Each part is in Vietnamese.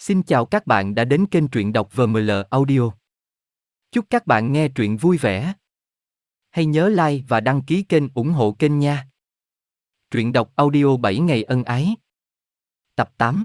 Xin chào các bạn đã đến kênh truyện đọc VML Audio. Chúc các bạn nghe truyện vui vẻ. Hãy nhớ like và đăng ký kênh ủng hộ kênh nha. Truyện đọc audio 7 ngày ân ái. Tập 8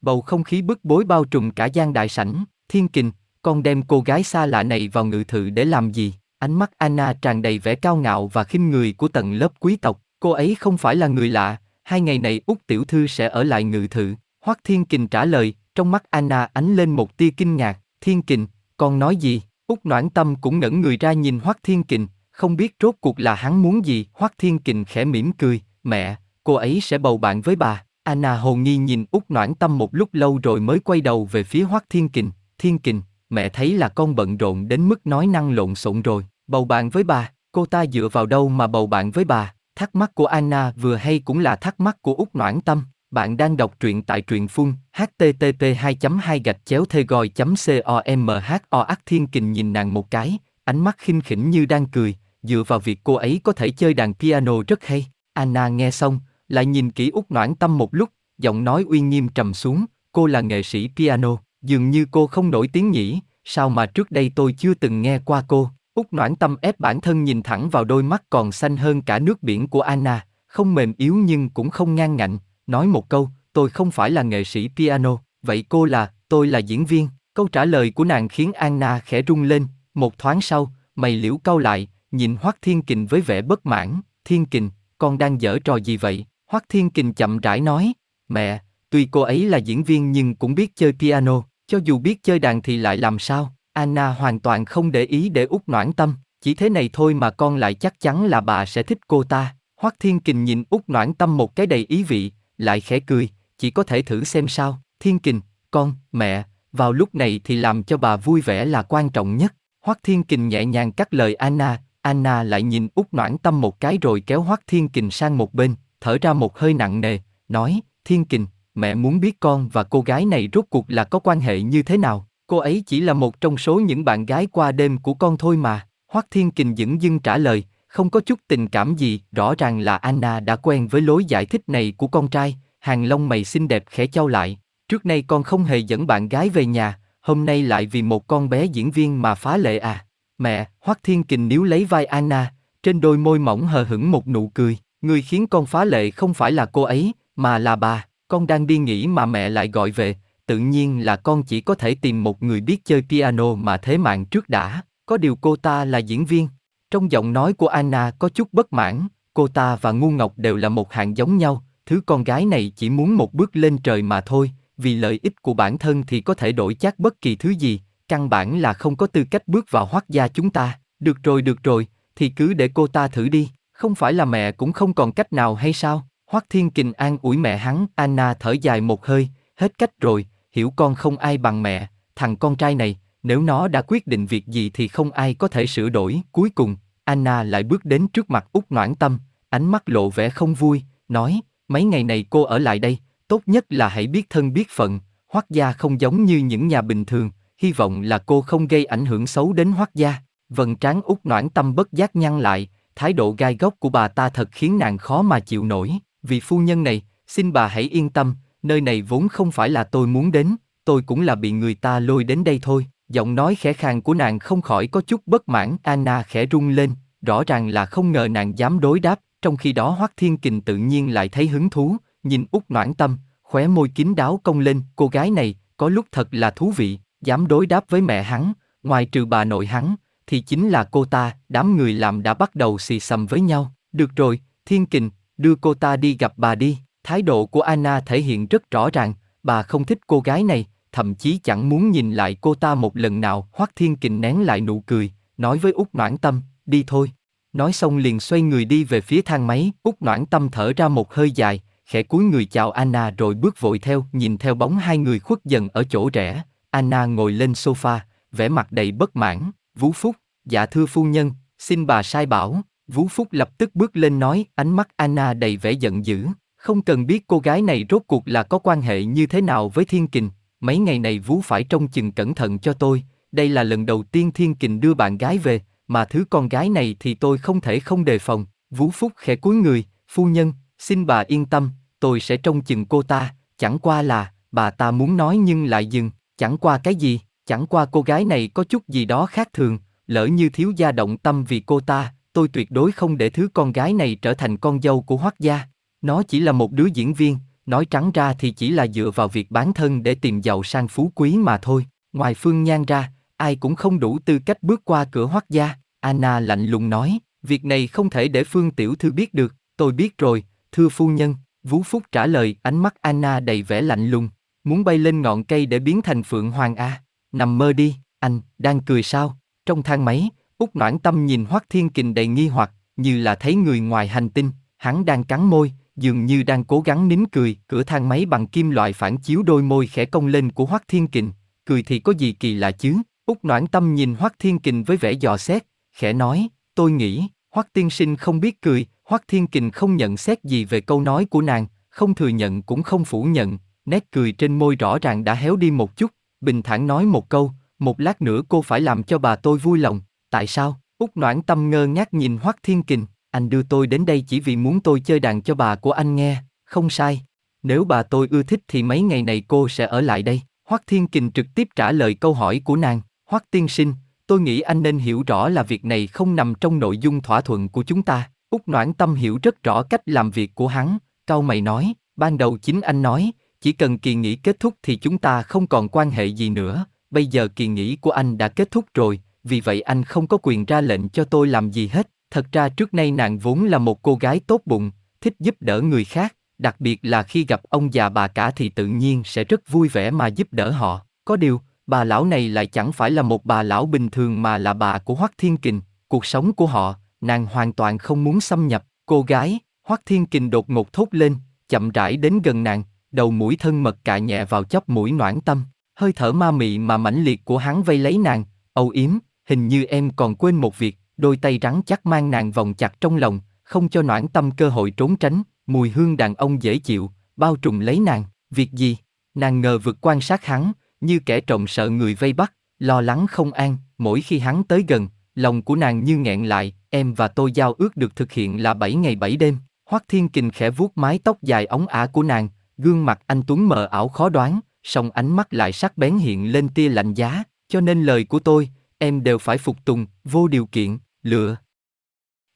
Bầu không khí bức bối bao trùm cả gian đại sảnh, thiên kình, con đem cô gái xa lạ này vào ngự thự để làm gì? Ánh mắt Anna tràn đầy vẻ cao ngạo và khinh người của tầng lớp quý tộc, cô ấy không phải là người lạ, hai ngày này Út Tiểu Thư sẽ ở lại ngự thự. Hoắc Thiên Kình trả lời, trong mắt Anna ánh lên một tia kinh ngạc, Thiên Kình, con nói gì? Úc Noãn Tâm cũng ngẩng người ra nhìn Hoắc Thiên Kình, không biết rốt cuộc là hắn muốn gì. Hoắc Thiên Kình khẽ mỉm cười, mẹ, cô ấy sẽ bầu bạn với bà. Anna hồ nghi nhìn Úc Noãn Tâm một lúc lâu rồi mới quay đầu về phía Hoắc Thiên Kình, Thiên Kình, mẹ thấy là con bận rộn đến mức nói năng lộn xộn rồi, bầu bạn với bà, cô ta dựa vào đâu mà bầu bạn với bà? Thắc mắc của Anna vừa hay cũng là thắc mắc của Úc Noãn Tâm. Bạn đang đọc truyện tại truyện phun http 2 2 gạch chéo thê gòi comho ác thiên kình nhìn nàng một cái, ánh mắt khinh khỉnh như đang cười, dựa vào việc cô ấy có thể chơi đàn piano rất hay. Anna nghe xong, lại nhìn kỹ út noãn tâm một lúc, giọng nói uy nghiêm trầm xuống, cô là nghệ sĩ piano, dường như cô không nổi tiếng nhỉ, sao mà trước đây tôi chưa từng nghe qua cô. Út noãn tâm ép bản thân nhìn thẳng vào đôi mắt còn xanh hơn cả nước biển của Anna, không mềm yếu nhưng cũng không ngang ngạnh, nói một câu, tôi không phải là nghệ sĩ piano, vậy cô là, tôi là diễn viên. Câu trả lời của nàng khiến Anna khẽ rung lên, một thoáng sau, mày liễu cau lại, nhìn Hoắc Thiên Kình với vẻ bất mãn, Thiên Kình, con đang dở trò gì vậy? Hoắc Thiên Kình chậm rãi nói, mẹ, tuy cô ấy là diễn viên nhưng cũng biết chơi piano, cho dù biết chơi đàn thì lại làm sao? Anna hoàn toàn không để ý để út noãn tâm, chỉ thế này thôi mà con lại chắc chắn là bà sẽ thích cô ta. Hoắc Thiên Kình nhìn út noãn tâm một cái đầy ý vị, lại khẽ cười, chỉ có thể thử xem sao. Thiên Kình, con, mẹ, vào lúc này thì làm cho bà vui vẻ là quan trọng nhất. Hoắc Thiên Kình nhẹ nhàng cắt lời Anna, Anna lại nhìn út noãn tâm một cái rồi kéo Hoắc Thiên Kình sang một bên, thở ra một hơi nặng nề, nói, Thiên Kình, mẹ muốn biết con và cô gái này rốt cuộc là có quan hệ như thế nào. Cô ấy chỉ là một trong số những bạn gái qua đêm của con thôi mà. Hoắc Thiên Kình dững dưng trả lời, không có chút tình cảm gì, rõ ràng là Anna đã quen với lối giải thích này của con trai, hàng lông mày xinh đẹp khẽ trao lại. Trước nay con không hề dẫn bạn gái về nhà, hôm nay lại vì một con bé diễn viên mà phá lệ à. Mẹ, Hoắc Thiên Kình níu lấy vai Anna, trên đôi môi mỏng hờ hững một nụ cười. Người khiến con phá lệ không phải là cô ấy, mà là bà. Con đang đi nghỉ mà mẹ lại gọi về, tự nhiên là con chỉ có thể tìm một người biết chơi piano mà thế mạng trước đã. Có điều cô ta là diễn viên. Trong giọng nói của Anna có chút bất mãn, cô ta và Ngu Ngọc đều là một hạng giống nhau, thứ con gái này chỉ muốn một bước lên trời mà thôi, vì lợi ích của bản thân thì có thể đổi chác bất kỳ thứ gì, căn bản là không có tư cách bước vào hoắc gia chúng ta. Được rồi được rồi, thì cứ để cô ta thử đi, không phải là mẹ cũng không còn cách nào hay sao? Hoắc Thiên Kình an ủi mẹ hắn, Anna thở dài một hơi, hết cách rồi, hiểu con không ai bằng mẹ, thằng con trai này, nếu nó đã quyết định việc gì thì không ai có thể sửa đổi. Cuối cùng, Anna lại bước đến trước mặt út noãn tâm, ánh mắt lộ vẻ không vui, nói, mấy ngày này cô ở lại đây, tốt nhất là hãy biết thân biết phận, hoắc gia không giống như những nhà bình thường, hy vọng là cô không gây ảnh hưởng xấu đến hoắc gia. Vần trán út noãn tâm bất giác nhăn lại, thái độ gai góc của bà ta thật khiến nàng khó mà chịu nổi. Vì phu nhân này, xin bà hãy yên tâm, nơi này vốn không phải là tôi muốn đến, tôi cũng là bị người ta lôi đến đây thôi. Giọng nói khẽ khàng của nàng không khỏi có chút bất mãn, Anna khẽ rung lên, rõ ràng là không ngờ nàng dám đối đáp, trong khi đó Hoắc Thiên Kình tự nhiên lại thấy hứng thú, nhìn út noãn tâm, khóe môi kín đáo cong lên, cô gái này, có lúc thật là thú vị, dám đối đáp với mẹ hắn, ngoài trừ bà nội hắn, thì chính là cô ta, đám người làm đã bắt đầu xì xầm với nhau. Được rồi, Thiên Kình, đưa cô ta đi gặp bà đi. Thái độ của Anna thể hiện rất rõ ràng, bà không thích cô gái này, thậm chí chẳng muốn nhìn lại cô ta một lần nào. Hoắc Thiên Kình nén lại nụ cười, nói với Út Noãn Tâm, đi thôi. Nói xong liền xoay người đi về phía thang máy, Út Noãn Tâm thở ra một hơi dài, khẽ cúi người chào Anna rồi bước vội theo, nhìn theo bóng hai người khuất dần ở chỗ rẽ. Anna ngồi lên sofa, vẻ mặt đầy bất mãn, Vú Phúc, dạ thưa phu nhân, xin bà sai bảo. Vú Phúc lập tức bước lên nói, ánh mắt Anna đầy vẻ giận dữ, không cần biết cô gái này rốt cuộc là có quan hệ như thế nào với Thiên Kình, mấy ngày này Vú phải trông chừng cẩn thận cho tôi, đây là lần đầu tiên Thiên Kình đưa bạn gái về, mà thứ con gái này thì tôi không thể không đề phòng. Vú Phúc khẽ cúi người, phu nhân, xin bà yên tâm, tôi sẽ trông chừng cô ta, chẳng qua là, bà ta muốn nói nhưng lại dừng, chẳng qua cái gì, chẳng qua cô gái này có chút gì đó khác thường, lỡ như thiếu gia động tâm vì cô ta, tôi tuyệt đối không để thứ con gái này trở thành con dâu của Hoắc gia. Nó chỉ là một đứa diễn viên, nói trắng ra thì chỉ là dựa vào việc bán thân để tìm giàu sang phú quý mà thôi. Ngoài Phương Nhan ra, ai cũng không đủ tư cách bước qua cửa Hoắc gia. Anna lạnh lùng nói, việc này không thể để Phương tiểu thư biết được, tôi biết rồi, thưa phu nhân. Vú Phúc trả lời, ánh mắt Anna đầy vẻ lạnh lùng, muốn bay lên ngọn cây để biến thành Phượng Hoàng A. Nằm mơ đi, anh, đang cười sao? Trong thang máy, Úc Noãn Tâm nhìn Hoắc Thiên Kình đầy nghi hoặc, như là thấy người ngoài hành tinh, hắn đang cắn môi, dường như đang cố gắng nín cười, cửa thang máy bằng kim loại phản chiếu đôi môi khẽ cong lên của Hoắc Thiên Kình, cười thì có gì kỳ lạ chứ? Úc Noãn Tâm nhìn Hoắc Thiên Kình với vẻ dò xét, khẽ nói, tôi nghĩ, Hoắc Tiên Sinh không biết cười, Hoắc Thiên Kình không nhận xét gì về câu nói của nàng, không thừa nhận cũng không phủ nhận, nét cười trên môi rõ ràng đã héo đi một chút, bình thản nói một câu, một lát nữa cô phải làm cho bà tôi vui lòng, tại sao? Úc Noãn Tâm ngơ ngác nhìn Hoắc Thiên Kình, anh đưa tôi đến đây chỉ vì muốn tôi chơi đàn cho bà của anh nghe, không sai. Nếu bà tôi ưa thích thì mấy ngày này cô sẽ ở lại đây. Hoắc Thiên Kình trực tiếp trả lời câu hỏi của nàng, Hoắc Tiên Sinh, tôi nghĩ anh nên hiểu rõ là việc này không nằm trong nội dung thỏa thuận của chúng ta. Úc Noãn Tâm hiểu rất rõ cách làm việc của hắn, cao mày nói, ban đầu chính anh nói, chỉ cần kỳ nghỉ kết thúc thì chúng ta không còn quan hệ gì nữa, bây giờ kỳ nghỉ của anh đã kết thúc rồi, vì vậy anh không có quyền ra lệnh cho tôi làm gì hết. Thật ra trước nay nàng vốn là một cô gái tốt bụng, thích giúp đỡ người khác, đặc biệt là khi gặp ông già bà cả thì tự nhiên sẽ rất vui vẻ mà giúp đỡ họ. Có điều, bà lão này lại chẳng phải là một bà lão bình thường mà là bà của Hoắc Thiên Kình, cuộc sống của họ, nàng hoàn toàn không muốn xâm nhập. Cô gái, Hoắc Thiên Kình đột ngột thốt lên, chậm rãi đến gần nàng, đầu mũi thân mật cạ nhẹ vào chóp mũi noãn tâm, hơi thở ma mị mà mãnh liệt của hắn vây lấy nàng, âu yếm, hình như em còn quên một việc, đôi tay rắn chắc mang nàng vòng chặt trong lòng, không cho noãn tâm cơ hội trốn tránh, mùi hương đàn ông dễ chịu, bao trùm lấy nàng, việc gì? Nàng ngờ vực quan sát hắn, như kẻ trộm sợ người vây bắt, lo lắng không an, mỗi khi hắn tới gần, lòng của nàng như nghẹn lại, em và tôi giao ước được thực hiện là 7 ngày 7 đêm. Hoắc Thiên Kình khẽ vuốt mái tóc dài ống ả của nàng, gương mặt anh Tuấn mờ ảo khó đoán, song ánh mắt lại sắc bén hiện lên tia lạnh giá, cho nên lời của tôi, em đều phải phục tùng, vô điều kiện, lựa.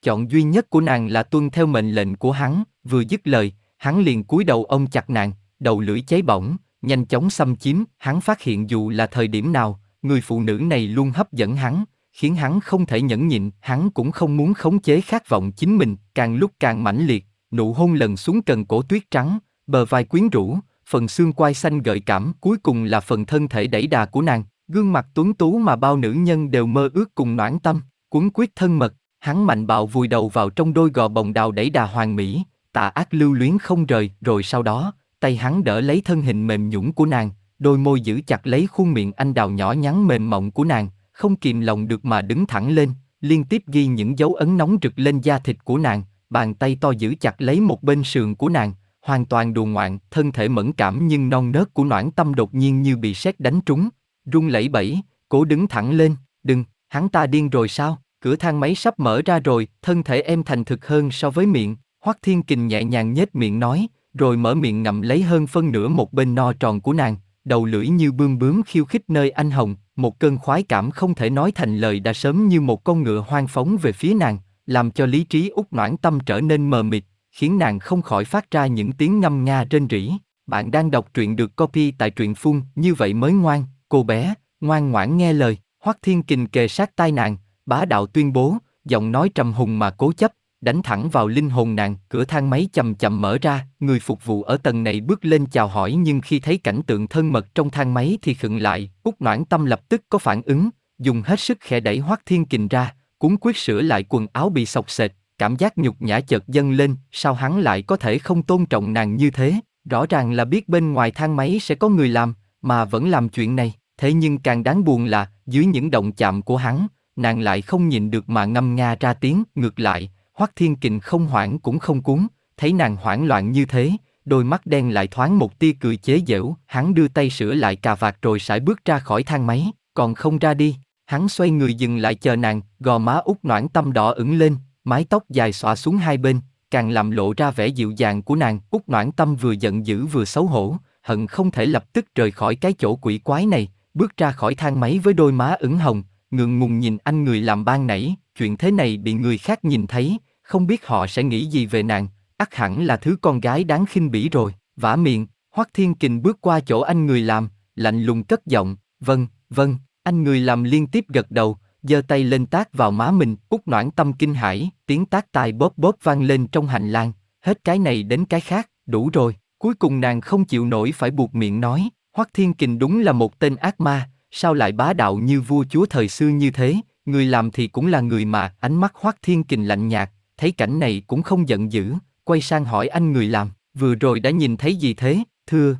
Chọn duy nhất của nàng là tuân theo mệnh lệnh của hắn, vừa dứt lời, hắn liền cúi đầu ôm chặt nàng, đầu lưỡi cháy bỏng, nhanh chóng xâm chiếm, hắn phát hiện dù là thời điểm nào, người phụ nữ này luôn hấp dẫn hắn, khiến hắn không thể nhẫn nhịn, hắn cũng không muốn khống chế khát vọng chính mình, càng lúc càng mãnh liệt, nụ hôn lần xuống cần cổ tuyết trắng, bờ vai quyến rũ, phần xương quai xanh gợi cảm, cuối cùng là phần thân thể đẩy đà của nàng, gương mặt tuấn tú mà bao nữ nhân đều mơ ước cùng noãn tâm, cuốn quyết thân mật, hắn mạnh bạo vùi đầu vào trong đôi gò bồng đào đẩy đà hoàng mỹ, tà ác lưu luyến không rời, rồi sau đó, tay hắn đỡ lấy thân hình mềm nhũn của nàng, đôi môi giữ chặt lấy khuôn miệng anh đào nhỏ nhắn mềm mộng của nàng, không kìm lòng được mà đứng thẳng lên, liên tiếp ghi những dấu ấn nóng rực lên da thịt của nàng, bàn tay to giữ chặt lấy một bên sườn của nàng, hoàn toàn đùa ngoạn, thân thể mẫn cảm nhưng non nớt của noãn tâm đột nhiên như bị sét đánh trúng, run lẩy bẩy, cố đứng thẳng lên, đừng, hắn ta điên rồi sao, cửa thang máy sắp mở ra rồi, thân thể em thành thực hơn so với miệng, Hoắc Thiên Kình nhẹ nhàng nhếch miệng nói, rồi mở miệng ngậm lấy hơn phân nửa một bên no tròn của nàng, đầu lưỡi như bươm bướm khiêu khích nơi anh hồng, một cơn khoái cảm không thể nói thành lời đã sớm như một con ngựa hoang phóng về phía nàng, làm cho lý trí út noãn tâm trở nên mờ mịt, khiến nàng không khỏi phát ra những tiếng ngâm nga trên rỉ. Bạn đang đọc truyện được copy tại truyện phun, như vậy mới ngoan, cô bé, ngoan ngoãn nghe lời. Hoắc Thiên Kình kề sát tai nàng, bá đạo tuyên bố, giọng nói trầm hùng mà cố chấp, đánh thẳng vào linh hồn nàng, cửa thang máy chậm chậm mở ra, người phục vụ ở tầng này bước lên chào hỏi nhưng khi thấy cảnh tượng thân mật trong thang máy thì khựng lại, út noãn tâm lập tức có phản ứng, dùng hết sức khẽ đẩy Hoắc Thiên Kình ra, cuốn quyết sửa lại quần áo bị sọc sệt, cảm giác nhục nhã chợt dâng lên, sao hắn lại có thể không tôn trọng nàng như thế, rõ ràng là biết bên ngoài thang máy sẽ có người làm, mà vẫn làm chuyện này, thế nhưng càng đáng buồn là, dưới những động chạm của hắn, nàng lại không nhìn được mà ngâm nga ra tiếng, ngược lại, Hoắc Thiên Kình không hoảng cũng không cuốn, thấy nàng hoảng loạn như thế, đôi mắt đen lại thoáng một tia cười chế giễu, hắn đưa tay sửa lại cà vạt rồi sải bước ra khỏi thang máy, còn không ra đi, hắn xoay người dừng lại chờ nàng, gò má út noãn tâm đỏ ửng lên, mái tóc dài xõa xuống hai bên, càng làm lộ ra vẻ dịu dàng của nàng, út noãn tâm vừa giận dữ vừa xấu hổ, hận không thể lập tức rời khỏi cái chỗ quỷ quái này, bước ra khỏi thang máy với đôi má ửng hồng, ngượng ngùng nhìn anh người làm ban nãy, chuyện thế này bị người khác nhìn thấy, không biết họ sẽ nghĩ gì về nàng, ắt hẳn là thứ con gái đáng khinh bỉ rồi, vả miệng, Hoắc Thiên Kình bước qua chỗ anh người làm, lạnh lùng cất giọng, vâng, vâng, anh người làm liên tiếp gật đầu, giơ tay lên tác vào má mình, út noãn tâm kinh hãi, tiếng tác tài bóp bóp vang lên trong hành lang, hết cái này đến cái khác, đủ rồi, cuối cùng nàng không chịu nổi phải buộc miệng nói, Hoắc Thiên Kình đúng là một tên ác ma, sao lại bá đạo như vua chúa thời xưa như thế, người làm thì cũng là người mà, ánh mắt Hoắc Thiên Kình lạnh nhạt, thấy cảnh này cũng không giận dữ, quay sang hỏi anh người làm, vừa rồi đã nhìn thấy gì thế, thưa.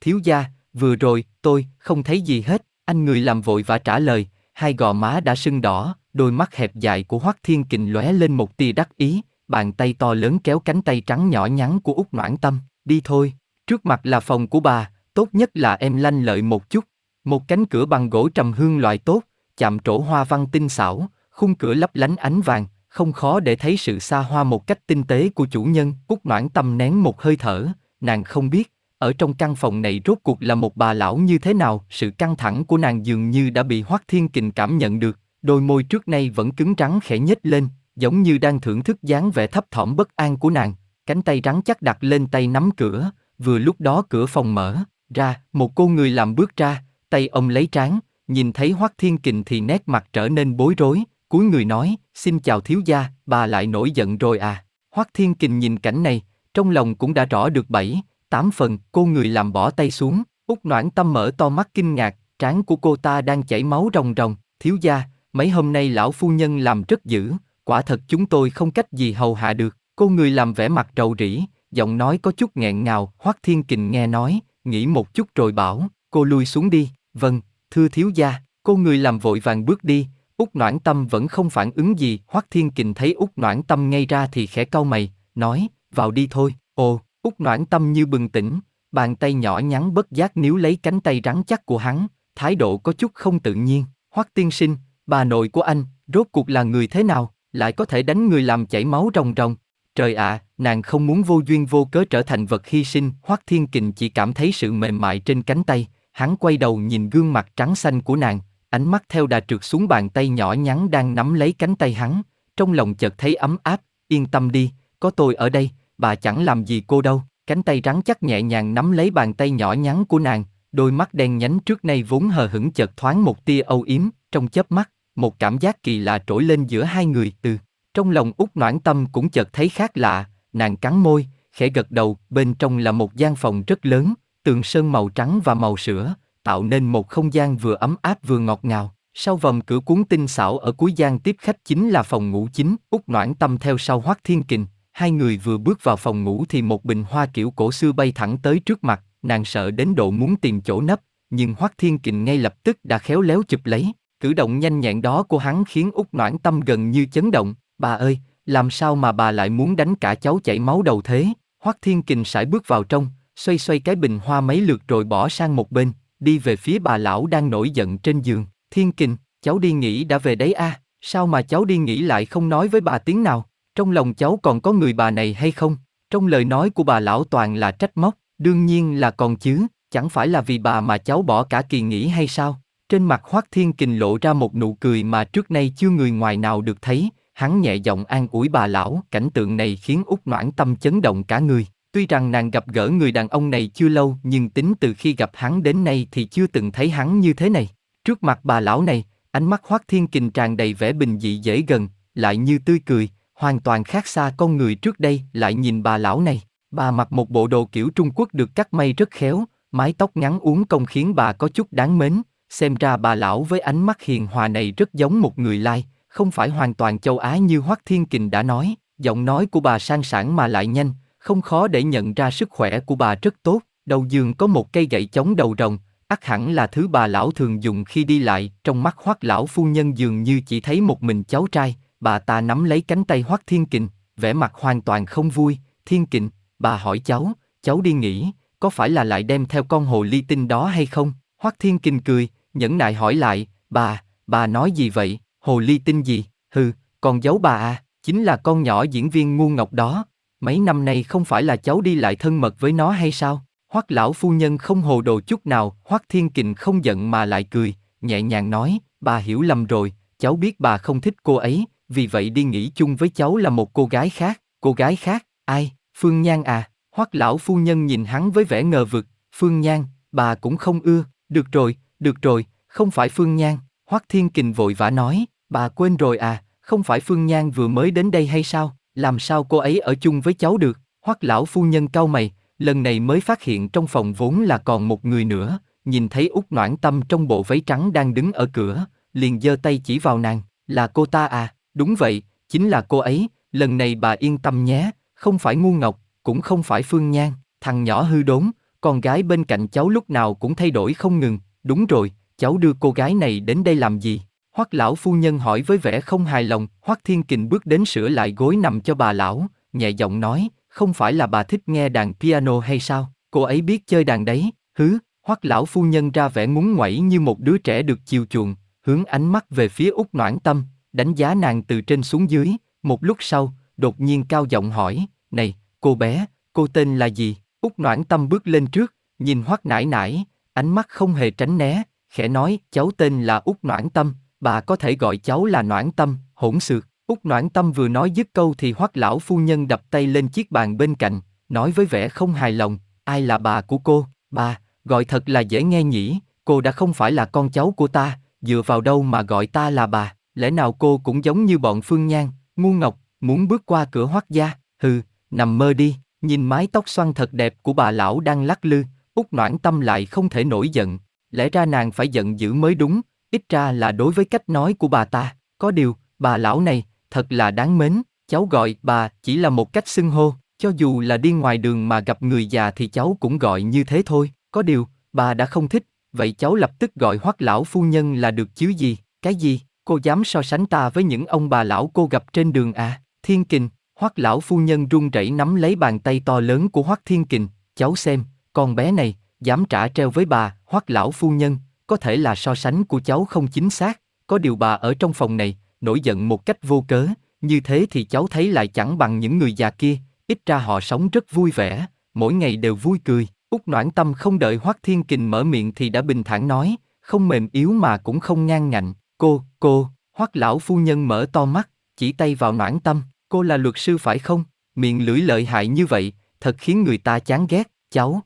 Thiếu gia, vừa rồi, tôi, không thấy gì hết, anh người làm vội và trả lời, hai gò má đã sưng đỏ, đôi mắt hẹp dài của Hoắc Thiên Kình lóe lên một tia đắc ý, bàn tay to lớn kéo cánh tay trắng nhỏ nhắn của Út Noãn Tâm, đi thôi, trước mặt là phòng của bà, tốt nhất là em lanh lợi một chút, một cánh cửa bằng gỗ trầm hương loại tốt, chạm trổ hoa văn tinh xảo, khung cửa lấp lánh ánh vàng, không khó để thấy sự xa hoa một cách tinh tế của chủ nhân. cúc Noãn Tâm nén một hơi thở, nàng không biết, ở trong căn phòng này rốt cuộc là một bà lão như thế nào, sự căng thẳng của nàng dường như đã bị Hoắc Thiên Kình cảm nhận được, đôi môi trước nay vẫn cứng rắn khẽ nhếch lên, giống như đang thưởng thức dáng vẻ thấp thỏm bất an của nàng, cánh tay rắn chắc đặt lên tay nắm cửa, vừa lúc đó cửa phòng mở, ra, một cô người làm bước ra, tay ông lấy trán, nhìn thấy Hoắc Thiên Kình thì nét mặt trở nên bối rối, cuối người nói, xin chào thiếu gia, bà lại nổi giận rồi à. Hoắc Thiên Kình nhìn cảnh này, trong lòng cũng đã rõ được bảy, tám phần, cô người làm bỏ tay xuống, út noãn tâm mở to mắt kinh ngạc, trán của cô ta đang chảy máu ròng ròng, thiếu gia, mấy hôm nay lão phu nhân làm rất dữ, quả thật chúng tôi không cách gì hầu hạ được, cô người làm vẻ mặt rầu rĩ, giọng nói có chút nghẹn ngào, Hoắc Thiên Kình nghe nói, nghĩ một chút rồi bảo, cô lui xuống đi, vâng, thưa thiếu gia, cô người làm vội vàng bước đi, Úc Noãn Tâm vẫn không phản ứng gì, Hoắc Thiên Kình thấy Úc Noãn Tâm ngay ra thì khẽ cau mày, nói, vào đi thôi, ồ, Úc Noãn Tâm như bừng tỉnh, bàn tay nhỏ nhắn bất giác níu lấy cánh tay rắn chắc của hắn, thái độ có chút không tự nhiên, Hoắc Tiên Sinh, bà nội của anh, rốt cuộc là người thế nào, lại có thể đánh người làm chảy máu ròng ròng, trời ạ, nàng không muốn vô duyên vô cớ trở thành vật hy sinh, Hoắc Thiên Kình chỉ cảm thấy sự mềm mại trên cánh tay, hắn quay đầu nhìn gương mặt trắng xanh của nàng, ánh mắt theo đà trượt xuống bàn tay nhỏ nhắn đang nắm lấy cánh tay hắn, trong lòng chợt thấy ấm áp, yên tâm đi, có tôi ở đây, bà chẳng làm gì cô đâu. Cánh tay rắn chắc nhẹ nhàng nắm lấy bàn tay nhỏ nhắn của nàng, đôi mắt đen nhánh trước nay vốn hờ hững chợt thoáng một tia âu yếm, trong chớp mắt, một cảm giác kỳ lạ trỗi lên giữa hai người từ. Trong lòng út noãn tâm cũng chợt thấy khác lạ, nàng cắn môi, khẽ gật đầu, bên trong là một gian phòng rất lớn, tường sơn màu trắng và màu sữa, tạo nên một không gian vừa ấm áp vừa ngọt ngào. Sau vòng cửa cuốn tinh xảo ở cuối gian tiếp khách chính là phòng ngủ chính, út noãn tâm theo sau hoắc thiên kình. Hai người vừa bước vào phòng ngủ thì một bình hoa kiểu cổ xưa bay thẳng tới trước mặt, nàng sợ đến độ muốn tìm chỗ nấp, nhưng hoắc thiên kình ngay lập tức đã khéo léo chụp lấy. Cử động nhanh nhẹn đó của hắn khiến út noãn tâm gần như chấn động. Bà ơi, làm sao mà bà lại muốn đánh cả cháu chảy máu đầu thế? Hoắc Thiên Kình sải bước vào trong, xoay xoay cái bình hoa mấy lượt rồi bỏ sang một bên, đi về phía bà lão đang nổi giận trên giường. Thiên Kình, cháu đi nghỉ đã về đấy à, sao mà cháu đi nghỉ lại không nói với bà tiếng nào? Trong lòng cháu còn có người bà này hay không? Trong lời nói của bà lão toàn là trách móc, đương nhiên là còn chứ, chẳng phải là vì bà mà cháu bỏ cả kỳ nghỉ hay sao? Trên mặt Hoắc Thiên Kình lộ ra một nụ cười mà trước nay chưa người ngoài nào được thấy, hắn nhẹ giọng an ủi bà lão, cảnh tượng này khiến út noãn tâm chấn động cả người. Tuy rằng nàng gặp gỡ người đàn ông này chưa lâu nhưng tính từ khi gặp hắn đến nay thì chưa từng thấy hắn như thế này. Trước mặt bà lão này, ánh mắt Hoắc Thiên Kình tràn đầy vẻ bình dị dễ gần, lại như tươi cười, hoàn toàn khác xa con người trước đây lại nhìn bà lão này. Bà mặc một bộ đồ kiểu Trung Quốc được cắt may rất khéo, mái tóc ngắn uốn cong khiến bà có chút đáng mến, xem ra bà lão với ánh mắt hiền hòa này rất giống một người lai, không phải hoàn toàn châu Á như Hoắc Thiên Kình đã nói, giọng nói của bà sang sảng mà lại nhanh, không khó để nhận ra sức khỏe của bà rất tốt, đầu giường có một cây gậy chống đầu rồng, ắt hẳn là thứ bà lão thường dùng khi đi lại, trong mắt Hoắc lão phu nhân dường như chỉ thấy một mình cháu trai, bà ta nắm lấy cánh tay Hoắc Thiên Kình, vẻ mặt hoàn toàn không vui, Thiên Kình, bà hỏi cháu, cháu đi nghỉ, có phải là lại đem theo con hồ ly tinh đó hay không? Hoắc Thiên Kình cười, nhẫn nại hỏi lại, bà, bà nói gì vậy, hồ ly tinh gì, hừ, còn giấu bà à, chính là con nhỏ diễn viên ngu ngọc đó, mấy năm nay không phải là cháu đi lại thân mật với nó hay sao? Hoắc lão phu nhân không hồ đồ chút nào, Hoắc Thiên Kình không giận mà lại cười, nhẹ nhàng nói, bà hiểu lầm rồi, cháu biết bà không thích cô ấy, vì vậy đi nghỉ chung với cháu là một cô gái khác, cô gái khác, ai, Phương Nhan à, Hoắc lão phu nhân nhìn hắn với vẻ ngờ vực, Phương Nhan, bà cũng không ưa, được rồi, được rồi, không phải Phương Nhan, Hoắc Thiên Kình vội vã nói, bà quên rồi à, không phải Phương Nhan vừa mới đến đây hay sao, làm sao cô ấy ở chung với cháu được, Hoắc lão phu nhân cau mày, lần này mới phát hiện trong phòng vốn là còn một người nữa, nhìn thấy út noãn tâm trong bộ váy trắng đang đứng ở cửa, liền giơ tay chỉ vào nàng, là cô ta à, đúng vậy, chính là cô ấy, lần này bà yên tâm nhé, không phải ngu ngọc, cũng không phải phương nhan, thằng nhỏ hư đốn, con gái bên cạnh cháu lúc nào cũng thay đổi không ngừng, đúng rồi, cháu đưa cô gái này đến đây làm gì? Hoắc lão phu nhân hỏi với vẻ không hài lòng, Hoắc Thiên Kình bước đến sửa lại gối nằm cho bà lão, nhẹ giọng nói, không phải là bà thích nghe đàn piano hay sao? Cô ấy biết chơi đàn đấy, hứ, Hoắc lão phu nhân ra vẻ ngúng ngoẩy như một đứa trẻ được chiều chuộng, hướng ánh mắt về phía út noãn tâm, đánh giá nàng từ trên xuống dưới, một lúc sau, đột nhiên cao giọng hỏi, này, cô bé, cô tên là gì? út noãn tâm bước lên trước, nhìn Hoắc nải nải, ánh mắt không hề tránh né, khẽ nói, cháu tên là út noãn tâm, bà có thể gọi cháu là noãn tâm, hỗn xược. út noãn tâm vừa nói dứt câu thì Hoắc lão phu nhân đập tay lên chiếc bàn bên cạnh, nói với vẻ không hài lòng, ai là bà của cô, bà, gọi thật là dễ nghe nhỉ, cô đã không phải là con cháu của ta, dựa vào đâu mà gọi ta là bà, lẽ nào cô cũng giống như bọn Phương Nhan, ngu ngọc, muốn bước qua cửa hoắc gia, hừ, nằm mơ đi, nhìn mái tóc xoăn thật đẹp của bà lão đang lắc lư, út noãn tâm lại không thể nổi giận, lẽ ra nàng phải giận dữ mới đúng, ít ra là đối với cách nói của bà ta, có điều, bà lão này, thật là đáng mến, cháu gọi bà chỉ là một cách xưng hô, cho dù là đi ngoài đường mà gặp người già thì cháu cũng gọi như thế thôi, có điều, bà đã không thích, vậy cháu lập tức gọi hoắc lão phu nhân là được chứ gì, cái gì, cô dám so sánh ta với những ông bà lão cô gặp trên đường à, thiên kình, hoắc lão phu nhân run rẩy nắm lấy bàn tay to lớn của hoắc thiên kình, cháu xem, con bé này, dám trả treo với bà, hoắc lão phu nhân, có thể là so sánh của cháu không chính xác, có điều bà ở trong phòng này, nổi giận một cách vô cớ, như thế thì cháu thấy lại chẳng bằng những người già kia, ít ra họ sống rất vui vẻ, mỗi ngày đều vui cười. Úc Noãn Tâm không đợi Hoắc Thiên Kình mở miệng thì đã bình thản nói, không mềm yếu mà cũng không ngang ngạnh. Cô, cô, Hoắc lão phu nhân mở to mắt, chỉ tay vào Noãn Tâm, cô là luật sư phải không? Miệng lưỡi lợi hại như vậy, thật khiến người ta chán ghét. Cháu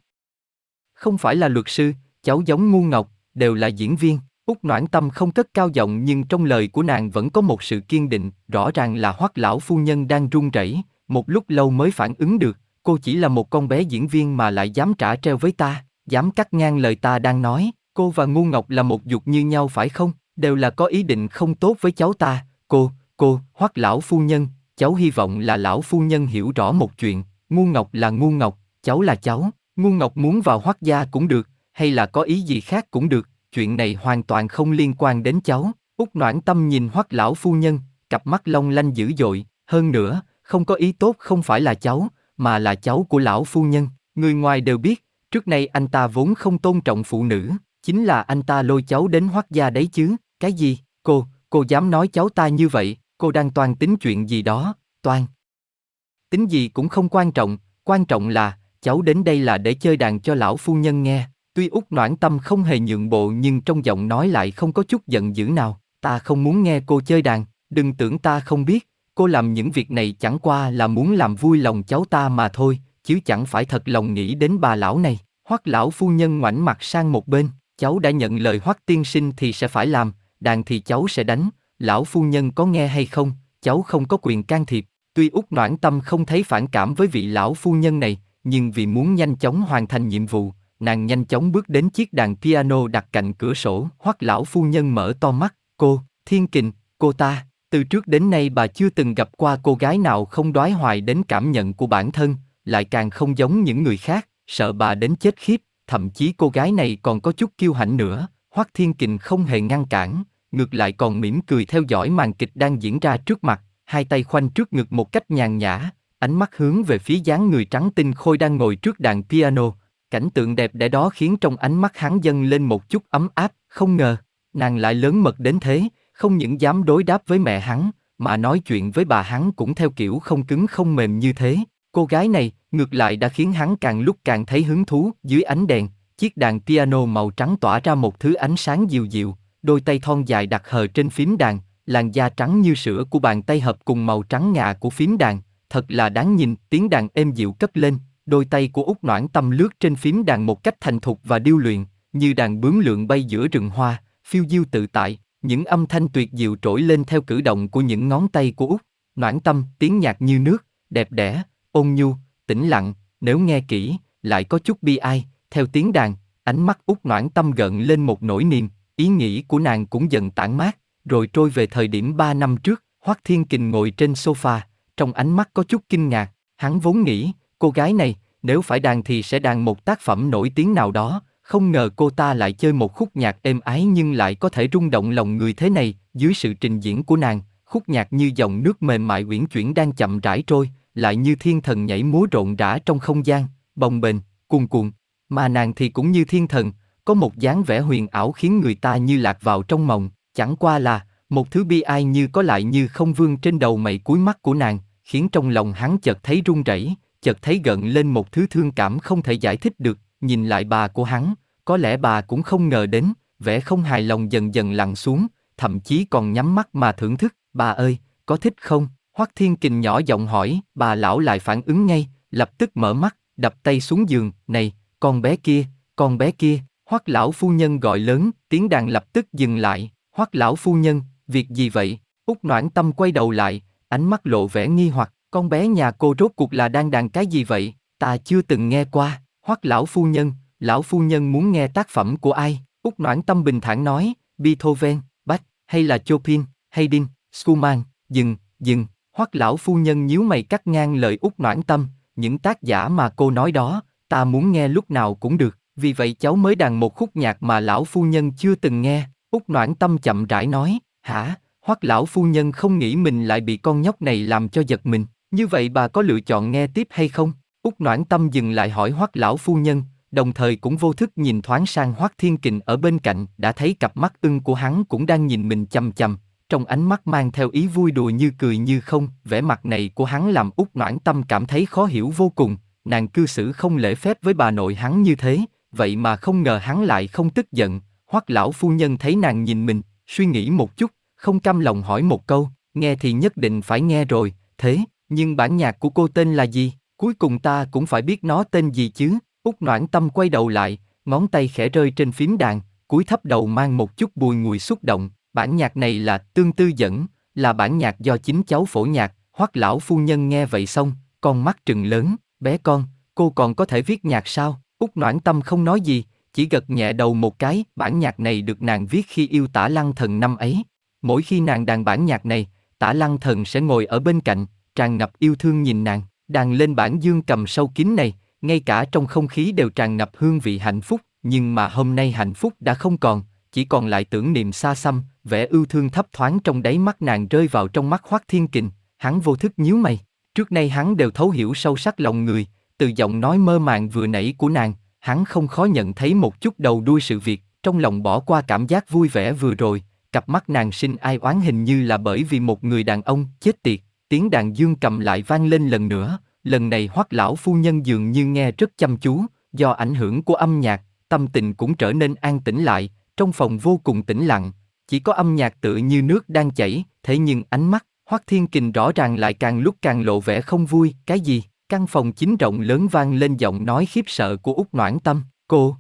không phải là luật sư, cháu giống ngu ngọc, đều là diễn viên. Úc Noãn Tâm không cất cao giọng nhưng trong lời của nàng vẫn có một sự kiên định, rõ ràng là Hoắc lão phu nhân đang run rẩy, một lúc lâu mới phản ứng được, cô chỉ là một con bé diễn viên mà lại dám trả treo với ta, dám cắt ngang lời ta đang nói, cô và Ngu Ngọc là một dục như nhau phải không, đều là có ý định không tốt với cháu ta, cô, cô, Hoắc lão phu nhân, cháu hy vọng là lão phu nhân hiểu rõ một chuyện, Ngu Ngọc là Ngu Ngọc, cháu là cháu, Ngu Ngọc muốn vào Hoắc gia cũng được, hay là có ý gì khác cũng được, chuyện này hoàn toàn không liên quan đến cháu. Úc Noãn Tâm nhìn Hoắc lão phu nhân, cặp mắt long lanh dữ dội, hơn nữa, không có ý tốt không phải là cháu, mà là cháu của lão phu nhân. Người ngoài đều biết, trước nay anh ta vốn không tôn trọng phụ nữ, chính là anh ta lôi cháu đến Hoắc gia đấy chứ. Cái gì? Cô, cô dám nói cháu ta như vậy? Cô đang toàn tính chuyện gì đó? Toàn. Tính gì cũng không quan trọng, quan trọng là cháu đến đây là để chơi đàn cho lão phu nhân nghe. Tuy út noãn tâm không hề nhượng bộ nhưng trong giọng nói lại không có chút giận dữ nào. Ta không muốn nghe cô chơi đàn, đừng tưởng ta không biết, cô làm những việc này chẳng qua là muốn làm vui lòng cháu ta mà thôi, chứ chẳng phải thật lòng nghĩ đến bà lão này. Hoắc lão phu nhân ngoảnh mặt sang một bên, cháu đã nhận lời Hoắc tiên sinh thì sẽ phải làm, đàn thì cháu sẽ đánh, lão phu nhân có nghe hay không, cháu không có quyền can thiệp. Tuy út noãn tâm không thấy phản cảm với vị lão phu nhân này, nhưng vì muốn nhanh chóng hoàn thành nhiệm vụ, nàng nhanh chóng bước đến chiếc đàn piano đặt cạnh cửa sổ. Hoắc lão phu nhân mở to mắt, cô, thiên kình, cô ta. Từ trước đến nay bà chưa từng gặp qua cô gái nào không đoái hoài đến cảm nhận của bản thân, lại càng không giống những người khác, sợ bà đến chết khiếp, thậm chí cô gái này còn có chút kiêu hãnh nữa. Hoắc Thiên Kình không hề ngăn cản, ngược lại còn mỉm cười theo dõi màn kịch đang diễn ra trước mặt, hai tay khoanh trước ngực một cách nhàn nhã, ánh mắt hướng về phía dáng người trắng tinh khôi đang ngồi trước đàn piano. Cảnh tượng đẹp đẽ đó khiến trong ánh mắt hắn dâng lên một chút ấm áp, không ngờ, nàng lại lớn mật đến thế, không những dám đối đáp với mẹ hắn, mà nói chuyện với bà hắn cũng theo kiểu không cứng không mềm như thế. Cô gái này, ngược lại đã khiến hắn càng lúc càng thấy hứng thú, dưới ánh đèn, chiếc đàn piano màu trắng tỏa ra một thứ ánh sáng dịu dịu, đôi tay thon dài đặt hờ trên phím đàn, làn da trắng như sữa của bàn tay hợp cùng màu trắng ngà của phím đàn, thật là đáng nhìn, tiếng đàn êm dịu cất lên, đôi tay của Úc Noãn Tâm lướt trên phím đàn một cách thành thục và điêu luyện, như đàn bướm lượn bay giữa rừng hoa, phiêu diêu tự tại, những âm thanh tuyệt diệu trỗi lên theo cử động của những ngón tay của Úc. Noãn Tâm, tiếng nhạc như nước, đẹp đẽ, ôn nhu, tĩnh lặng, nếu nghe kỹ, lại có chút bi ai, theo tiếng đàn, ánh mắt út Noãn Tâm gợn lên một nỗi niềm, ý nghĩ của nàng cũng dần tản mát, rồi trôi về thời điểm ba năm trước, Hoắc Thiên Kình ngồi trên sofa, trong ánh mắt có chút kinh ngạc, hắn vốn nghĩ, cô gái này, nếu phải đàn thì sẽ đàn một tác phẩm nổi tiếng nào đó, không ngờ cô ta lại chơi một khúc nhạc êm ái nhưng lại có thể rung động lòng người thế này, dưới sự trình diễn của nàng, khúc nhạc như dòng nước mềm mại uyển chuyển đang chậm rãi trôi, lại như thiên thần nhảy múa rộn rã trong không gian, bồng bềnh, cuồn cuộn, mà nàng thì cũng như thiên thần, có một dáng vẻ huyền ảo khiến người ta như lạc vào trong mộng, chẳng qua là một thứ bi ai như có lại như không vương trên đầu mày cuối mắt của nàng, khiến trong lòng hắn chợt thấy run rẩy, chợt thấy gợn lên một thứ thương cảm không thể giải thích được, nhìn lại bà của hắn, có lẽ bà cũng không ngờ đến, vẻ không hài lòng dần dần lặn xuống, thậm chí còn nhắm mắt mà thưởng thức, bà ơi, có thích không? Hoắc Thiên Kình nhỏ giọng hỏi, bà lão lại phản ứng ngay, lập tức mở mắt, đập tay xuống giường, này, con bé kia, con bé kia, Hoắc lão phu nhân gọi lớn, tiếng đàn lập tức dừng lại, Hoắc lão phu nhân, việc gì vậy? Úc Noãn Tâm quay đầu lại, ánh mắt lộ vẻ nghi hoặc, con bé nhà cô rốt cuộc là đang đàn cái gì vậy? Ta chưa từng nghe qua. Hoắc lão phu nhân, lão phu nhân muốn nghe tác phẩm của ai? Úc Noãn Tâm bình thản nói, Beethoven, Bach, hay là Chopin, Haydn, Schumann, dừng, dừng. Hoắc lão phu nhân nhíu mày cắt ngang lời Úc Noãn Tâm, những tác giả mà cô nói đó, ta muốn nghe lúc nào cũng được, vì vậy cháu mới đàn một khúc nhạc mà lão phu nhân chưa từng nghe. Úc Noãn Tâm chậm rãi nói, hả, Hoắc lão phu nhân không nghĩ mình lại bị con nhóc này làm cho giật mình, như vậy bà có lựa chọn nghe tiếp hay không? Úc Noãn Tâm dừng lại hỏi Hoắc lão phu nhân, đồng thời cũng vô thức nhìn thoáng sang Hoắc Thiên Kình ở bên cạnh, đã thấy cặp mắt ưng của hắn cũng đang nhìn mình chằm chằm, trong ánh mắt mang theo ý vui đùa như cười như không, vẻ mặt này của hắn làm Úc Noãn Tâm cảm thấy khó hiểu vô cùng, nàng cư xử không lễ phép với bà nội hắn như thế, vậy mà không ngờ hắn lại không tức giận, Hoắc lão phu nhân thấy nàng nhìn mình, suy nghĩ một chút, không cam lòng hỏi một câu, nghe thì nhất định phải nghe rồi, thế, nhưng bản nhạc của cô tên là gì? Cuối cùng ta cũng phải biết nó tên gì chứ? Úc Noãn Tâm quay đầu lại, ngón tay khẽ rơi trên phím đàn, cúi thấp đầu mang một chút bùi ngùi xúc động. Bản nhạc này là Tương Tư Dẫn, là bản nhạc do chính cháu phổ nhạc. Hoắc lão phu nhân nghe vậy xong, con mắt trừng lớn, bé con, cô còn có thể viết nhạc sao? Úc Noãn Tâm không nói gì, chỉ gật nhẹ đầu một cái. Bản nhạc này được nàng viết khi yêu Tả Lăng Thần năm ấy. Mỗi khi nàng đàn bản nhạc này, Tả Lăng Thần sẽ ngồi ở bên cạnh, tràn ngập yêu thương nhìn nàng, đàn lên bản dương cầm sâu kín này, ngay cả trong không khí đều tràn ngập hương vị hạnh phúc, nhưng mà hôm nay hạnh phúc đã không còn, chỉ còn lại tưởng niệm xa xăm, vẻ ưu thương thấp thoáng trong đáy mắt nàng rơi vào trong mắt Hoắc Thiên Kình, hắn vô thức nhíu mày. Trước nay hắn đều thấu hiểu sâu sắc lòng người, từ giọng nói mơ màng vừa nãy của nàng, hắn không khó nhận thấy một chút đầu đuôi sự việc, trong lòng bỏ qua cảm giác vui vẻ vừa rồi, cặp mắt nàng sinh ai oán hình như là bởi vì một người đàn ông chết tiệt, tiếng đàn dương cầm lại vang lên lần nữa, lần này hoắc lão phu nhân dường như nghe rất chăm chú, do ảnh hưởng của âm nhạc, tâm tình cũng trở nên an tĩnh lại, trong phòng vô cùng tĩnh lặng, chỉ có âm nhạc tựa như nước đang chảy, thế nhưng ánh mắt, hoắc thiên kình rõ ràng lại càng lúc càng lộ vẻ không vui, cái gì? Căn phòng chính rộng lớn vang lên giọng nói khiếp sợ của út Noãn Tâm, cô.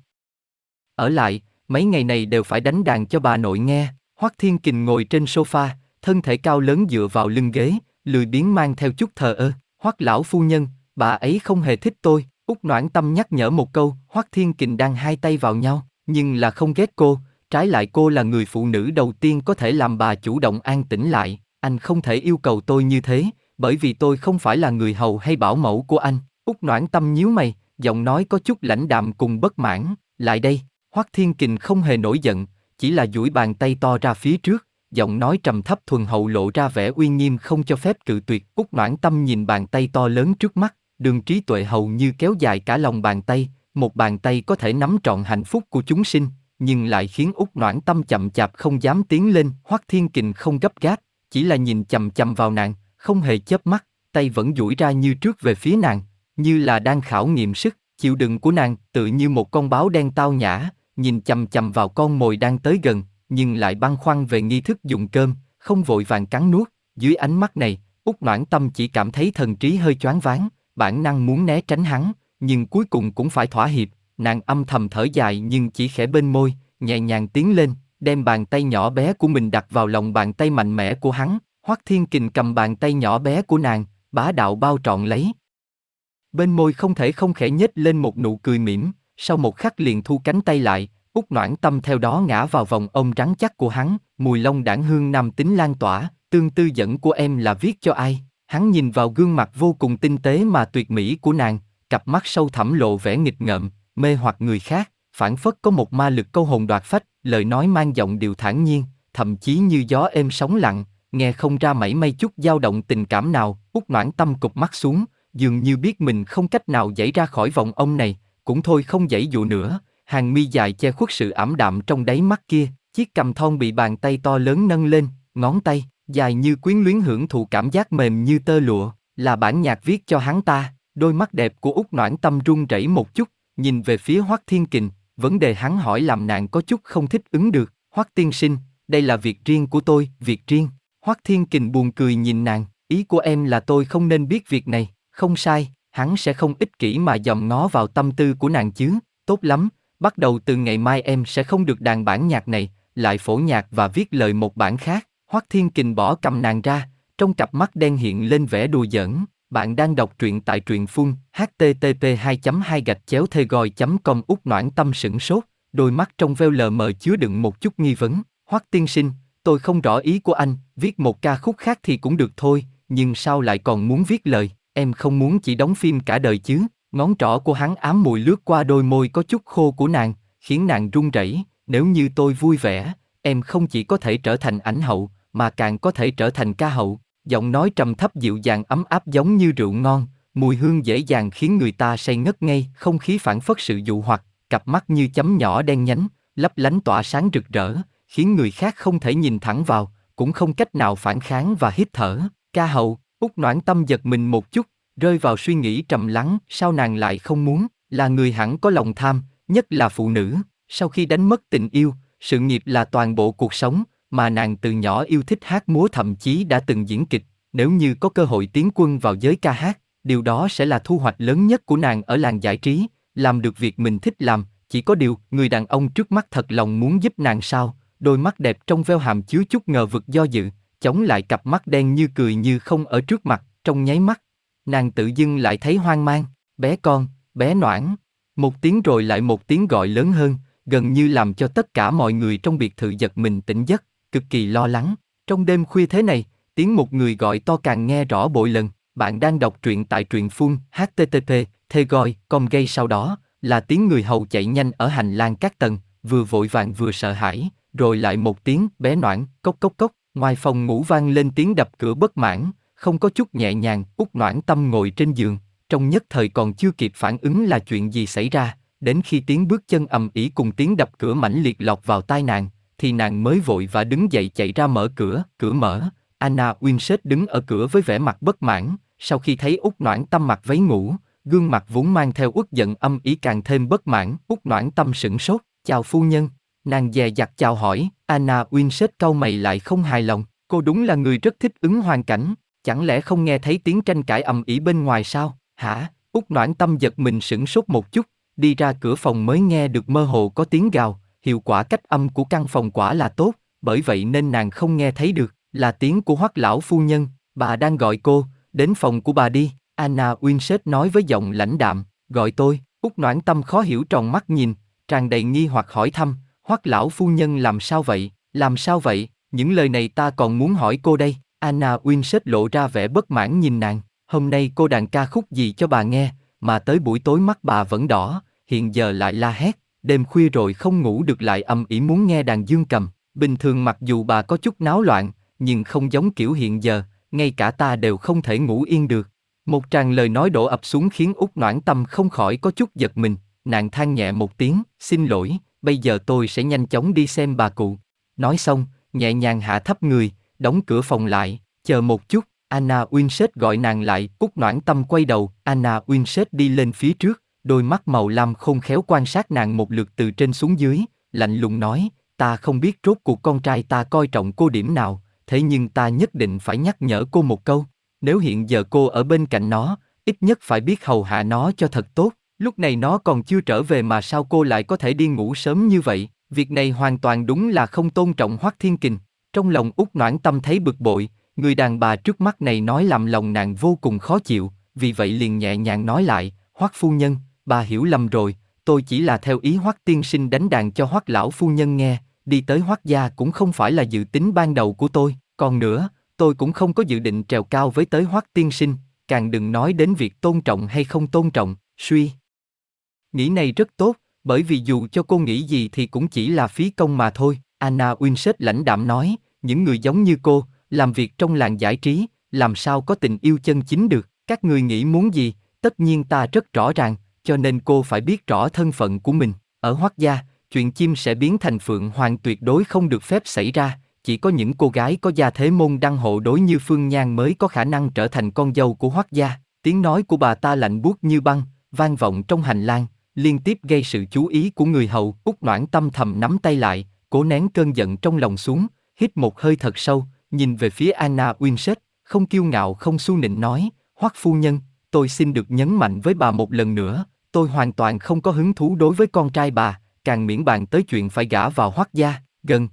Ở lại, mấy ngày này đều phải đánh đàn cho bà nội nghe, Hoắc Thiên Kình ngồi trên sofa, thân thể cao lớn dựa vào lưng ghế, lười biếng mang theo chút thờ ơ. Hoắc lão phu nhân, bà ấy không hề thích tôi. út Noãn Tâm nhắc nhở một câu, Hoắc Thiên Kình đang hai tay vào nhau, nhưng là không ghét cô, trái lại cô là người phụ nữ đầu tiên có thể làm bà chủ động an tĩnh lại. Anh không thể yêu cầu tôi như thế, bởi vì tôi không phải là người hầu hay bảo mẫu của anh. út Noãn Tâm nhíu mày, giọng nói có chút lãnh đạm cùng bất mãn. Lại đây, Hoắc Thiên Kình không hề nổi giận, chỉ là duỗi bàn tay to ra phía trước, giọng nói trầm thấp thuần hậu lộ ra vẻ uy nghiêm không cho phép cự tuyệt. út Noãn Tâm nhìn bàn tay to lớn trước mắt, đường trí tuệ hầu như kéo dài cả lòng bàn tay, một bàn tay có thể nắm trọn hạnh phúc của chúng sinh, nhưng lại khiến út Noãn Tâm chậm chạp không dám tiến lên. Hoắc Thiên Kình không gấp gáp, chỉ là nhìn chầm chầm vào nàng, không hề chớp mắt, tay vẫn duỗi ra như trước về phía nàng, như là đang khảo nghiệm sức, chịu đựng của nàng, tự như một con báo đen tao nhã, nhìn chầm chầm vào con mồi đang tới gần, nhưng lại băn khoăn về nghi thức dùng cơm, không vội vàng cắn nuốt, dưới ánh mắt này, Úc Noãn Tâm chỉ cảm thấy thần trí hơi choáng váng, bản năng muốn né tránh hắn, nhưng cuối cùng cũng phải thỏa hiệp, nàng âm thầm thở dài nhưng chỉ khẽ bên môi, nhẹ nhàng tiến lên, đem bàn tay nhỏ bé của mình đặt vào lòng bàn tay mạnh mẽ của hắn, Hoắc Thiên Kình cầm bàn tay nhỏ bé của nàng, bá đạo bao trọn lấy. Bên môi không thể không khẽ nhếch lên một nụ cười mỉm, sau một khắc liền thu cánh tay lại, Úc Noãn Tâm theo đó ngã vào vòng ôm rắn chắc của hắn, mùi lông đảng hương nam tính lan tỏa, tương tư dẫn của em là viết cho ai? Hắn nhìn vào gương mặt vô cùng tinh tế mà tuyệt mỹ của nàng, cặp mắt sâu thẳm lộ vẻ nghịch ngợm, mê hoặc người khác, phản phất có một ma lực câu hồn đoạt phách, lời nói mang giọng điều thản nhiên, thậm chí như gió êm sóng lặng, nghe không ra mảy may chút dao động tình cảm nào, út noãn tâm cụp mắt xuống, dường như biết mình không cách nào dãy ra khỏi vòng ông này, cũng thôi không dãy dụ nữa, hàng mi dài che khuất sự ảm đạm trong đáy mắt kia, chiếc cầm thon bị bàn tay to lớn nâng lên, ngón tay, dài như quyến luyến hưởng thụ cảm giác mềm như tơ lụa, là bản nhạc viết cho hắn ta, đôi mắt đẹp của út noãn tâm run rẩy một chút, nhìn về phía Hoắc Thiên Kình, vấn đề hắn hỏi làm nàng có chút không thích ứng được, Hoắc Tiên Sinh, đây là việc riêng của tôi, việc riêng. Hoắc Thiên Kình buồn cười nhìn nàng, ý của em là tôi không nên biết việc này, không sai, hắn sẽ không ích kỷ mà dòm ngó vào tâm tư của nàng chứ, tốt lắm, bắt đầu từ ngày mai em sẽ không được đàn bản nhạc này, lại phổ nhạc và viết lời một bản khác. Hoắc Thiên Kình bỏ cầm nàng ra, trong cặp mắt đen hiện lên vẻ đùa giỡn. Bạn đang đọc truyện tại truyện phun http 2 2 gạch chéo thê gòi com út noãn tâm sửng sốt, đôi mắt trong veo lờ mờ chứa đựng một chút nghi vấn. Hoắc tiên sinh, tôi không rõ ý của anh, viết một ca khúc khác thì cũng được thôi, nhưng sao lại còn muốn viết lời, em không muốn chỉ đóng phim cả đời chứ? Ngón trỏ của hắn ám mùi lướt qua đôi môi có chút khô của nàng, khiến nàng run rẩy. Nếu như tôi vui vẻ, em không chỉ có thể trở thành ảnh hậu, mà càng có thể trở thành ca hậu. Giọng nói trầm thấp dịu dàng ấm áp giống như rượu ngon, mùi hương dễ dàng khiến người ta say ngất ngay. không khí phản phất sự dụ hoặc, cặp mắt như chấm nhỏ đen nhánh, lấp lánh tỏa sáng rực rỡ, khiến người khác không thể nhìn thẳng vào, cũng không cách nào phản kháng và hít thở. Ca hậu, út noãn tâm giật mình một chút, rơi vào suy nghĩ trầm lắng, sao nàng lại không muốn, là người hẳn có lòng tham, nhất là phụ nữ, sau khi đánh mất tình yêu, sự nghiệp là toàn bộ cuộc sống, mà nàng từ nhỏ yêu thích hát múa thậm chí đã từng diễn kịch, nếu như có cơ hội tiến quân vào giới ca hát, điều đó sẽ là thu hoạch lớn nhất của nàng ở làng giải trí, làm được việc mình thích làm, chỉ có điều, người đàn ông trước mắt thật lòng muốn giúp nàng sao, đôi mắt đẹp trong veo hàm chứa chút ngờ vực do dự, chống lại cặp mắt đen như cười như không ở trước mặt, trong nháy mắt. Nàng tự dưng lại thấy hoang mang, bé con, bé noãn. Một tiếng rồi lại một tiếng gọi lớn hơn, gần như làm cho tất cả mọi người trong biệt thự giật mình tỉnh giấc, cực kỳ lo lắng. Trong đêm khuya thế này, tiếng một người gọi to càng nghe rõ bội lần. Bạn đang đọc truyện tại truyện phun http thê gọi com gây sau đó là tiếng người hầu chạy nhanh ở hành lang các tầng, vừa vội vàng vừa sợ hãi, rồi lại một tiếng bé noãn, cốc cốc cốc, ngoài phòng ngủ vang lên tiếng đập cửa bất mãn, không có chút nhẹ nhàng, út noãn tâm ngồi trên giường, trong nhất thời còn chưa kịp phản ứng là chuyện gì xảy ra, đến khi tiếng bước chân ầm ĩ cùng tiếng đập cửa mãnh liệt lọt vào tai nàng, thì nàng mới vội và đứng dậy chạy ra mở cửa, cửa mở, Anna Winsett đứng ở cửa với vẻ mặt bất mãn, sau khi thấy út noãn tâm mặc váy ngủ, gương mặt vốn mang theo uất giận âm ý càng thêm bất mãn, út noãn tâm sửng sốt, chào phu nhân, nàng dè dặt chào hỏi, Anna Winsett cau mày lại không hài lòng, cô đúng là người rất thích ứng hoàn cảnh, chẳng lẽ không nghe thấy tiếng tranh cãi ầm ĩ bên ngoài sao, hả, út noãn tâm giật mình sửng sốt một chút, đi ra cửa phòng mới nghe được mơ hồ có tiếng gào, hiệu quả cách âm của căn phòng quả là tốt, bởi vậy nên nàng không nghe thấy được, là tiếng của hoắc lão phu nhân, bà đang gọi cô, đến phòng của bà đi, Anna Winsett nói với giọng lãnh đạm, gọi tôi, út noãn tâm khó hiểu tròn mắt nhìn, tràn đầy nghi hoặc hỏi thăm, hoắc lão phu nhân làm sao vậy, làm sao vậy, những lời này ta còn muốn hỏi cô đây, Anna Winsett lộ ra vẻ bất mãn nhìn nàng, hôm nay cô đàn ca khúc gì cho bà nghe, mà tới buổi tối mắt bà vẫn đỏ, hiện giờ lại la hét, đêm khuya rồi không ngủ được lại âm ỉ muốn nghe đàn dương cầm. Bình thường mặc dù bà có chút náo loạn, nhưng không giống kiểu hiện giờ, ngay cả ta đều không thể ngủ yên được. Một tràng lời nói đổ ập xuống khiến út noãn tâm không khỏi có chút giật mình, nàng than nhẹ một tiếng, xin lỗi, bây giờ tôi sẽ nhanh chóng đi xem bà cụ. Nói xong, nhẹ nhàng hạ thấp người, đóng cửa phòng lại, chờ một chút, Anna Winsett gọi nàng lại, cúc noãn tâm quay đầu, Anna Winsett đi lên phía trước, đôi mắt màu lam không khéo quan sát nàng một lượt từ trên xuống dưới, lạnh lùng nói, ta không biết rốt cuộc con trai ta coi trọng cô điểm nào, thế nhưng ta nhất định phải nhắc nhở cô một câu, nếu hiện giờ cô ở bên cạnh nó, ít nhất phải biết hầu hạ nó cho thật tốt, lúc này nó còn chưa trở về mà sao cô lại có thể đi ngủ sớm như vậy, việc này hoàn toàn đúng là không tôn trọng Hoắc Thiên Kình. Trong lòng út noãn tâm thấy bực bội, người đàn bà trước mắt này nói làm lòng nàng vô cùng khó chịu, vì vậy liền nhẹ nhàng nói lại, Hoắc phu nhân, bà hiểu lầm rồi, tôi chỉ là theo ý Hoắc tiên sinh đánh đàn cho Hoắc lão phu nhân nghe, đi tới Hoắc gia cũng không phải là dự tính ban đầu của tôi, còn nữa, tôi cũng không có dự định trèo cao với tới Hoắc tiên sinh, càng đừng nói đến việc tôn trọng hay không tôn trọng, suy. Nghĩ này rất tốt, bởi vì dù cho cô nghĩ gì thì cũng chỉ là phí công mà thôi. Anna Winsett lãnh đạm nói, những người giống như cô, làm việc trong làng giải trí, làm sao có tình yêu chân chính được, các người nghĩ muốn gì, tất nhiên ta rất rõ ràng, cho nên cô phải biết rõ thân phận của mình. Ở Hoắc gia, chuyện chim sẽ biến thành phượng hoàng tuyệt đối không được phép xảy ra, chỉ có những cô gái có gia thế môn đăng hộ đối như Phương Nhan mới có khả năng trở thành con dâu của Hoắc gia. Tiếng nói của bà ta lạnh buốt như băng, vang vọng trong hành lang, liên tiếp gây sự chú ý của người hầu. Úc Noãn tâm thầm nắm tay lại, cố nén cơn giận trong lòng xuống, hít một hơi thật sâu, nhìn về phía Anna Winsett, không kiêu ngạo không su nịnh nói, Hoắc phu nhân, tôi xin được nhấn mạnh với bà một lần nữa, tôi hoàn toàn không có hứng thú đối với con trai bà, càng miễn bàn tới chuyện phải gả vào Hoắc gia, gần.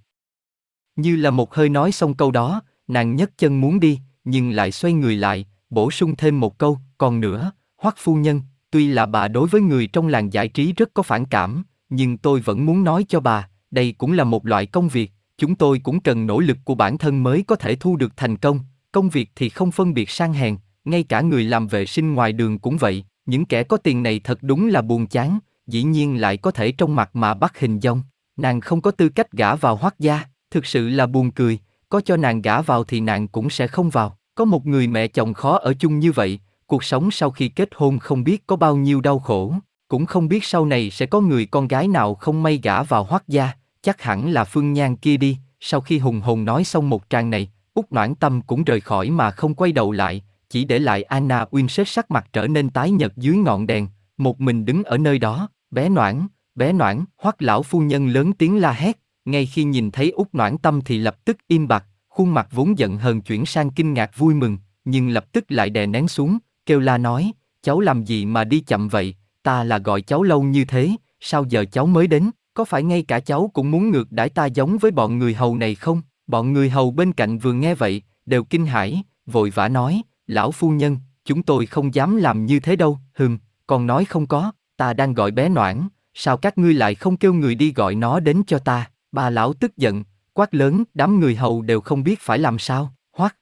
Như là một hơi nói xong câu đó, nàng nhấc chân muốn đi, nhưng lại xoay người lại, bổ sung thêm một câu, còn nữa, Hoắc phu nhân, tuy là bà đối với người trong làng giải trí rất có phản cảm, nhưng tôi vẫn muốn nói cho bà, đây cũng là một loại công việc, chúng tôi cũng cần nỗ lực của bản thân mới có thể thu được thành công, công việc thì không phân biệt sang hèn, ngay cả người làm vệ sinh ngoài đường cũng vậy, những kẻ có tiền này thật đúng là buồn chán, dĩ nhiên lại có thể trong mặt mà bắt hình dong, nàng không có tư cách gả vào hoắc gia, thực sự là buồn cười, có cho nàng gả vào thì nàng cũng sẽ không vào, có một người mẹ chồng khó ở chung như vậy, cuộc sống sau khi kết hôn không biết có bao nhiêu đau khổ, cũng không biết sau này sẽ có người con gái nào không may gả vào hoắc gia, chắc hẳn là Phương Nhan kia đi, sau khi hùng hồn nói xong một trang này, út Noãn Tâm cũng rời khỏi mà không quay đầu lại, chỉ để lại Anna Winsett sắc mặt trở nên tái nhợt dưới ngọn đèn, một mình đứng ở nơi đó, bé Noãn, bé Noãn, hoắc lão phu nhân lớn tiếng la hét, ngay khi nhìn thấy út Noãn Tâm thì lập tức im bặt, khuôn mặt vốn giận hờn chuyển sang kinh ngạc vui mừng, nhưng lập tức lại đè nén xuống, kêu la nói, cháu làm gì mà đi chậm vậy, ta là gọi cháu lâu như thế, sao giờ cháu mới đến, có phải ngay cả cháu cũng muốn ngược đãi ta giống với bọn người hầu này không? Bọn người hầu bên cạnh vừa nghe vậy, đều kinh hãi, vội vã nói, lão phu nhân, chúng tôi không dám làm như thế đâu, hừm, còn nói không có, ta đang gọi bé noãn, sao các ngươi lại không kêu người đi gọi nó đến cho ta? Bà lão tức giận, quát lớn, đám người hầu đều không biết phải làm sao, hoắc.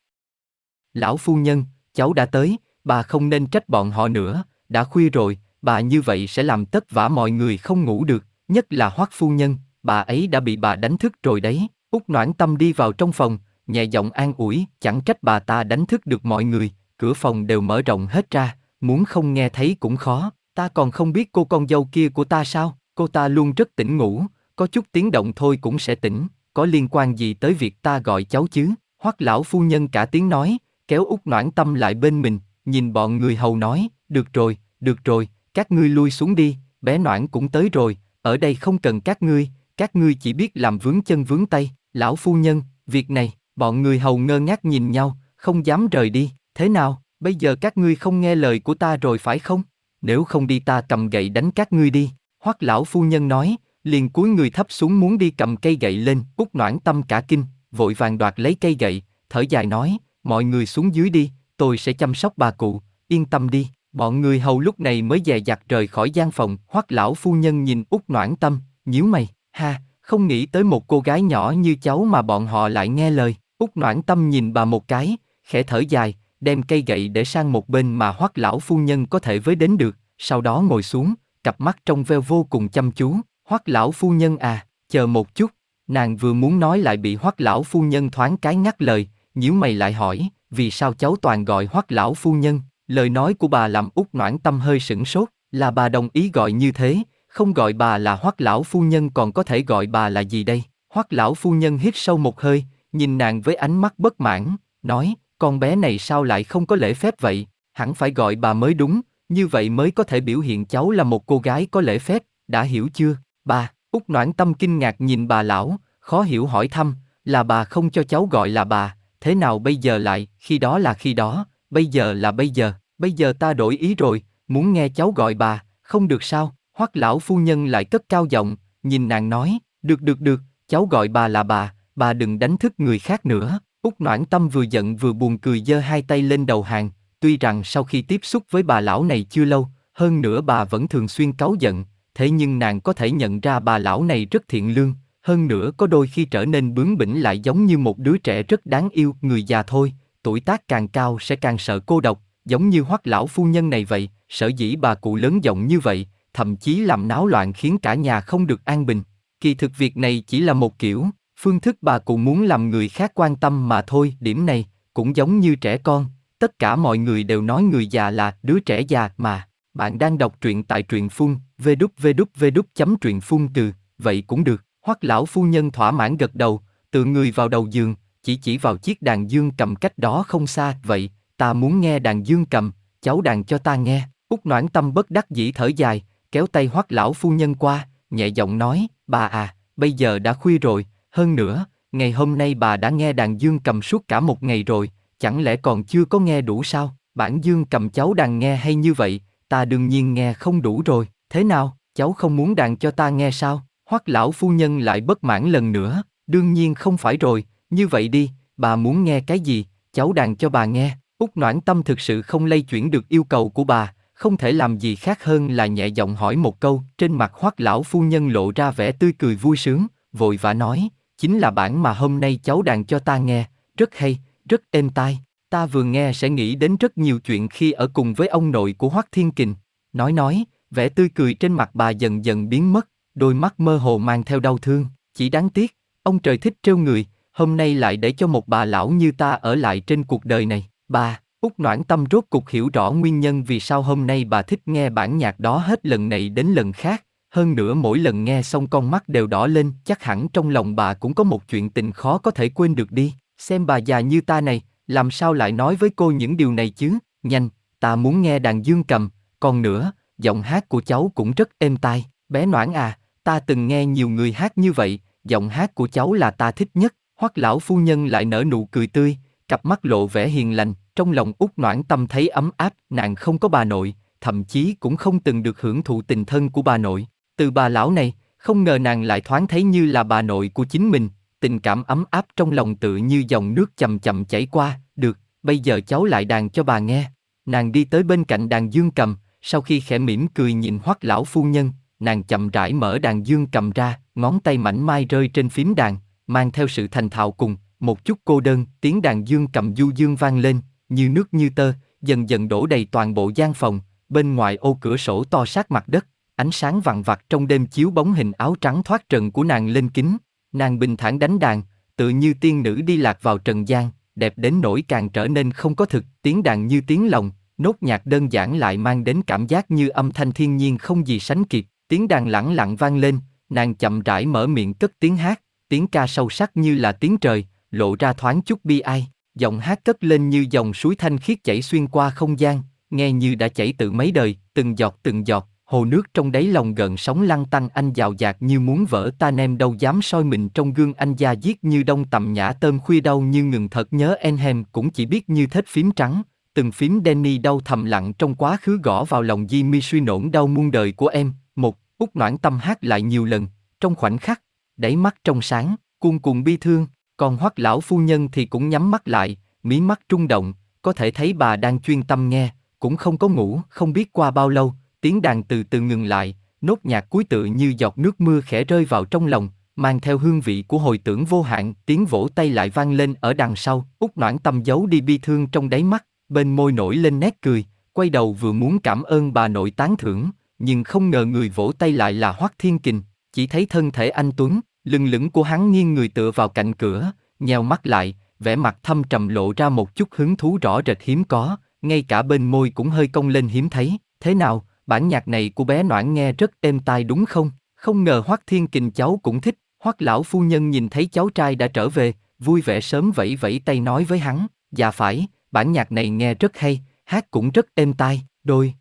Lão phu nhân, cháu đã tới, bà không nên trách bọn họ nữa, đã khuya rồi, bà như vậy sẽ làm tất vả mọi người không ngủ được, nhất là hoắc phu nhân, bà ấy đã bị bà đánh thức rồi đấy. Úc Noãn Tâm đi vào trong phòng, nhẹ giọng an ủi, chẳng trách bà ta đánh thức được mọi người, cửa phòng đều mở rộng hết ra, muốn không nghe thấy cũng khó, ta còn không biết cô con dâu kia của ta sao, cô ta luôn rất tỉnh ngủ, có chút tiếng động thôi cũng sẽ tỉnh, có liên quan gì tới việc ta gọi cháu chứ? Hoắc lão phu nhân cả tiếng nói, kéo út noãn tâm lại bên mình, nhìn bọn người hầu nói, được rồi, được rồi, các ngươi lui xuống đi, bé noãn cũng tới rồi, ở đây không cần các ngươi, các ngươi chỉ biết làm vướng chân vướng tay, lão phu nhân, việc này, bọn người hầu ngơ ngác nhìn nhau, không dám rời đi, thế nào, bây giờ các ngươi không nghe lời của ta rồi phải không? Nếu không đi ta cầm gậy đánh các ngươi đi, hoắc lão phu nhân nói, liền cúi người thấp xuống muốn đi cầm cây gậy lên, cúc Noãn Tâm cả kinh, vội vàng đoạt lấy cây gậy, thở dài nói, mọi người xuống dưới đi, tôi sẽ chăm sóc bà cụ, yên tâm đi. Bọn người hầu lúc này mới dè dặt rời khỏi gian phòng, hoắc lão phu nhân nhìn út Noãn Tâm, nhíu mày, ha, không nghĩ tới một cô gái nhỏ như cháu mà bọn họ lại nghe lời. út Noãn Tâm nhìn bà một cái, khẽ thở dài, đem cây gậy để sang một bên mà hoắc lão phu nhân có thể với đến được, sau đó ngồi xuống, cặp mắt trong veo vô cùng chăm chú, Hoắc lão phu nhân à, chờ một chút, nàng vừa muốn nói lại bị Hoắc lão phu nhân thoáng cái ngắt lời, nhíu mày lại hỏi, vì sao cháu toàn gọi Hoắc lão phu nhân? Lời nói của bà làm út noãn tâm hơi sửng sốt, là bà đồng ý gọi như thế, không gọi bà là Hoắc lão phu nhân còn có thể gọi bà là gì đây? Hoắc lão phu nhân hít sâu một hơi, nhìn nàng với ánh mắt bất mãn, nói, con bé này sao lại không có lễ phép vậy, hẳn phải gọi bà mới đúng, như vậy mới có thể biểu hiện cháu là một cô gái có lễ phép, đã hiểu chưa? Bà, Út Noãn Tâm kinh ngạc nhìn bà lão, khó hiểu hỏi thăm, là bà không cho cháu gọi là bà, thế nào bây giờ lại, khi đó là khi đó, bây giờ là bây giờ, bây giờ ta đổi ý rồi, muốn nghe cháu gọi bà, không được sao, hoắc lão phu nhân lại cất cao giọng, nhìn nàng nói, được được được, cháu gọi bà là bà, bà đừng đánh thức người khác nữa. Úc Noãn Tâm vừa giận vừa buồn cười giơ hai tay lên đầu hàng, tuy rằng sau khi tiếp xúc với bà lão này chưa lâu, hơn nữa bà vẫn thường xuyên cáu giận, thế nhưng nàng có thể nhận ra bà lão này rất thiện lương, hơn nữa có đôi khi trở nên bướng bỉnh lại giống như một đứa trẻ rất đáng yêu, người già thôi, tuổi tác càng cao sẽ càng sợ cô độc, giống như hoắc lão phu nhân này vậy, sở dĩ bà cụ lớn giọng như vậy, thậm chí làm náo loạn khiến cả nhà không được an bình. Kỳ thực việc này chỉ là một kiểu, phương thức bà cụ muốn làm người khác quan tâm mà thôi, điểm này cũng giống như trẻ con, tất cả mọi người đều nói người già là đứa trẻ già mà. Bạn đang đọc truyện tại truyện phun, vđvđvđ chấm truyện phun từ, vậy cũng được. Hoắc lão phu nhân thỏa mãn gật đầu, tự người vào đầu giường, chỉ chỉ vào chiếc đàn dương cầm cách đó không xa, vậy, ta muốn nghe đàn dương cầm, cháu đàn cho ta nghe. Úc noãn tâm bất đắc dĩ thở dài, kéo tay Hoắc lão phu nhân qua, nhẹ giọng nói, bà à, bây giờ đã khuya rồi, hơn nữa, ngày hôm nay bà đã nghe đàn dương cầm suốt cả một ngày rồi, chẳng lẽ còn chưa có nghe đủ sao? Bản dương cầm cháu đàn nghe hay như vậy, ta đương nhiên nghe không đủ rồi, thế nào, cháu không muốn đàn cho ta nghe sao? Hoắc lão phu nhân lại bất mãn lần nữa, đương nhiên không phải rồi, như vậy đi, bà muốn nghe cái gì, cháu đàn cho bà nghe. Úc Noãn Tâm thực sự không lay chuyển được yêu cầu của bà, không thể làm gì khác hơn là nhẹ giọng hỏi một câu, trên mặt Hoắc lão phu nhân lộ ra vẻ tươi cười vui sướng, vội vã nói, chính là bản mà hôm nay cháu đàn cho ta nghe, rất hay, rất êm tai. Ta vừa nghe sẽ nghĩ đến rất nhiều chuyện khi ở cùng với ông nội của Hoắc Thiên Kình. Nói nói, vẻ tươi cười trên mặt bà dần dần biến mất, đôi mắt mơ hồ mang theo đau thương, chỉ đáng tiếc, ông trời thích trêu người, hôm nay lại để cho một bà lão như ta ở lại trên cuộc đời này. Bà, Úc Noãn Tâm rốt cục hiểu rõ nguyên nhân vì sao hôm nay bà thích nghe bản nhạc đó hết lần này đến lần khác, hơn nữa mỗi lần nghe xong con mắt đều đỏ lên, chắc hẳn trong lòng bà cũng có một chuyện tình khó có thể quên được đi. Xem bà già như ta này, làm sao lại nói với cô những điều này chứ? Nhanh, ta muốn nghe đàn dương cầm, còn nữa, giọng hát của cháu cũng rất êm tai. Bé Noãn à, ta từng nghe nhiều người hát như vậy, giọng hát của cháu là ta thích nhất. Hoắc lão phu nhân lại nở nụ cười tươi, cặp mắt lộ vẻ hiền lành, trong lòng út noãn tâm thấy ấm áp, nàng không có bà nội, thậm chí cũng không từng được hưởng thụ tình thân của bà nội. Từ bà lão này, không ngờ nàng lại thoáng thấy như là bà nội của chính mình, tình cảm ấm áp trong lòng tự như dòng nước chậm chậm chảy qua, được, bây giờ cháu lại đàn cho bà nghe. Nàng đi tới bên cạnh đàn dương cầm, sau khi khẽ mỉm cười nhìn hoắc lão phu nhân, nàng chậm rãi mở đàn dương cầm ra, ngón tay mảnh mai rơi trên phím đàn, mang theo sự thành thạo cùng, một chút cô đơn, tiếng đàn dương cầm du dương vang lên, như nước như tơ, dần dần đổ đầy toàn bộ gian phòng, bên ngoài ô cửa sổ to sát mặt đất, ánh sáng vằn vặt trong đêm chiếu bóng hình áo trắng thoát trần của nàng lên kính, nàng bình thản đánh đàn, tự như tiên nữ đi lạc vào trần gian, đẹp đến nỗi càng trở nên không có thực, tiếng đàn như tiếng lòng, nốt nhạc đơn giản lại mang đến cảm giác như âm thanh thiên nhiên không gì sánh kịp, tiếng đàn lẳng lặng vang lên, nàng chậm rãi mở miệng cất tiếng hát, tiếng ca sâu sắc như là tiếng trời, lộ ra thoáng chút bi ai, giọng hát cất lên như dòng suối thanh khiết chảy xuyên qua không gian, nghe như đã chảy từ mấy đời, từng giọt từng giọt, hồ nước trong đáy lòng gần sóng lăn tăng anh dào dạt như muốn vỡ ta nem đâu dám soi mình trong gương anh da giết như đông tầm nhã tôm khuya đau như ngừng thật. Nhớ Enhem cũng chỉ biết như thết phím trắng, từng phím Danny đau thầm lặng trong quá khứ gõ vào lòng Di Mi suy nổn đau muôn đời của em, một, út noãn tâm hát lại nhiều lần, trong khoảnh khắc, đáy mắt trong sáng, cuồn cuộn bi thương, còn hoắc lão phu nhân thì cũng nhắm mắt lại, mí mắt trung động, có thể thấy bà đang chuyên tâm nghe, cũng không có ngủ, không biết qua bao lâu, tiếng đàn từ từ ngừng lại, nốt nhạc cuối tự như giọt nước mưa khẽ rơi vào trong lòng, mang theo hương vị của hồi tưởng vô hạn, tiếng vỗ tay lại vang lên ở đằng sau, út noãn tâm giấu đi bi thương trong đáy mắt, bên môi nổi lên nét cười, quay đầu vừa muốn cảm ơn bà nội tán thưởng, nhưng không ngờ người vỗ tay lại là Hoắc Thiên Kình, chỉ thấy thân thể anh Tuấn, lưng lửng của hắn nghiêng người tựa vào cạnh cửa, nheo mắt lại, vẻ mặt thâm trầm lộ ra một chút hứng thú rõ rệt hiếm có, ngay cả bên môi cũng hơi cong lên hiếm thấy, thế nào, bản nhạc này của bé Noãn nghe rất êm tai đúng không? Không ngờ Hoắc Thiên Kình cháu cũng thích, Hoắc lão phu nhân nhìn thấy cháu trai đã trở về, vui vẻ sớm vẫy vẫy tay nói với hắn, dạ phải, bản nhạc này nghe rất hay, hát cũng rất êm tai, đôi.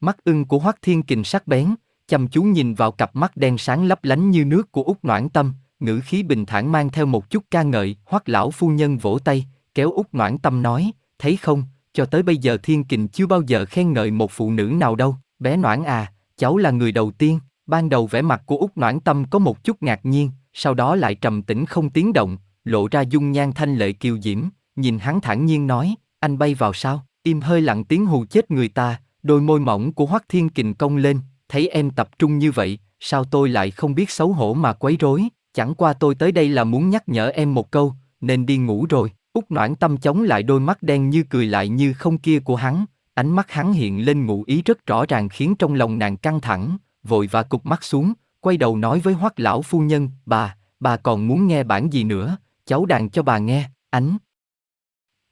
Mắt ưng của Hoắc Thiên Kình sắc bén, chăm chú nhìn vào cặp mắt đen sáng lấp lánh như nước của út Noãn Tâm, ngữ khí bình thản mang theo một chút ca ngợi, Hoắc lão phu nhân vỗ tay, kéo út Noãn Tâm nói, thấy không, cho tới bây giờ Thiên Kình chưa bao giờ khen ngợi một phụ nữ nào đâu, bé Noãn à, cháu là người đầu tiên, ban đầu vẻ mặt của út Noãn Tâm có một chút ngạc nhiên, sau đó lại trầm tĩnh không tiếng động, lộ ra dung nhan thanh lệ kiều diễm, nhìn hắn thản nhiên nói, anh bay vào sao, im hơi lặng tiếng hù chết người ta, đôi môi mỏng của Hoắc Thiên Kình cong lên, thấy em tập trung như vậy, sao tôi lại không biết xấu hổ mà quấy rối, chẳng qua tôi tới đây là muốn nhắc nhở em một câu, nên đi ngủ rồi. Úc Noãn Tâm chống lại đôi mắt đen như cười lại như không kia của hắn, ánh mắt hắn hiện lên ngụ ý rất rõ ràng khiến trong lòng nàng căng thẳng, vội và cụp mắt xuống, quay đầu nói với Hoắc lão phu nhân, bà, bà còn muốn nghe bản gì nữa, cháu đàn cho bà nghe, ánh.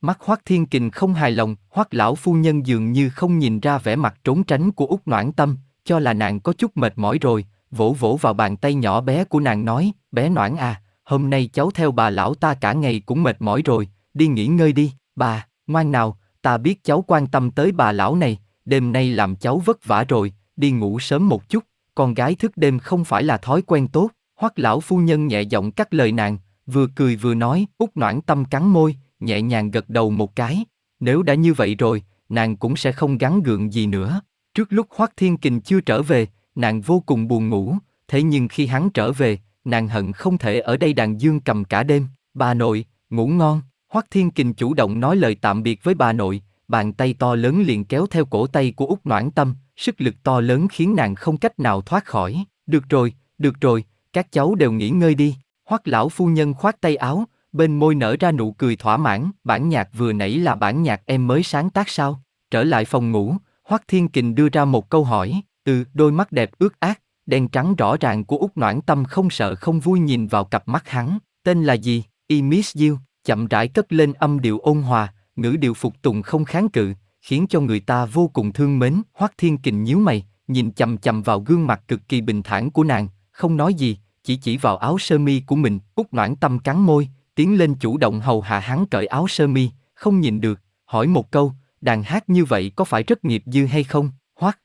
Mắt Hoắc Thiên Kình không hài lòng, Hoắc lão phu nhân dường như không nhìn ra vẻ mặt trốn tránh của Úc Noãn Tâm, cho là nàng có chút mệt mỏi rồi, vỗ vỗ vào bàn tay nhỏ bé của nàng nói, bé Noãn à, hôm nay cháu theo bà lão ta cả ngày cũng mệt mỏi rồi, đi nghỉ ngơi đi, bà, ngoan nào, ta biết cháu quan tâm tới bà lão này, đêm nay làm cháu vất vả rồi, đi ngủ sớm một chút, con gái thức đêm không phải là thói quen tốt, Hoắc lão phu nhân nhẹ giọng cắt lời nàng, vừa cười vừa nói, út noãn tâm cắn môi, nhẹ nhàng gật đầu một cái, nếu đã như vậy rồi, nàng cũng sẽ không gắn gượng gì nữa. Trước lúc Hoắc Thiên Kình chưa trở về, nàng vô cùng buồn ngủ, thế nhưng khi hắn trở về, nàng hận không thể ở đây đàn dương cầm cả đêm. Bà nội, ngủ ngon. Hoắc Thiên Kình chủ động nói lời tạm biệt với bà nội, bàn tay to lớn liền kéo theo cổ tay của Úc Noãn Tâm, sức lực to lớn khiến nàng không cách nào thoát khỏi. Được rồi, được rồi, các cháu đều nghỉ ngơi đi. Hoắc lão phu nhân khoát tay áo, bên môi nở ra nụ cười thỏa mãn. Bản nhạc vừa nãy là bản nhạc em mới sáng tác sao? Trở lại phòng ngủ, Hoắc Thiên Kình đưa ra một câu hỏi. từ đôi mắt đẹp ướt át, đen trắng rõ ràng của Úc Noãn Tâm không sợ không vui nhìn vào cặp mắt hắn. Tên là gì? I miss you chậm rãi cất lên âm điệu ôn hòa, ngữ điệu phục tùng không kháng cự, khiến cho người ta vô cùng thương mến. Hoắc Thiên Kình nhíu mày, nhìn chầm chầm vào gương mặt cực kỳ bình thản của nàng, không nói gì, chỉ chỉ vào áo sơ mi của mình. Úc Noãn Tâm cắn môi, tiến lên chủ động hầu hạ hắn cởi áo sơ mi, không nhìn được, hỏi một câu, đàn hát như vậy có phải rất nghiệp dư hay không? Hoắc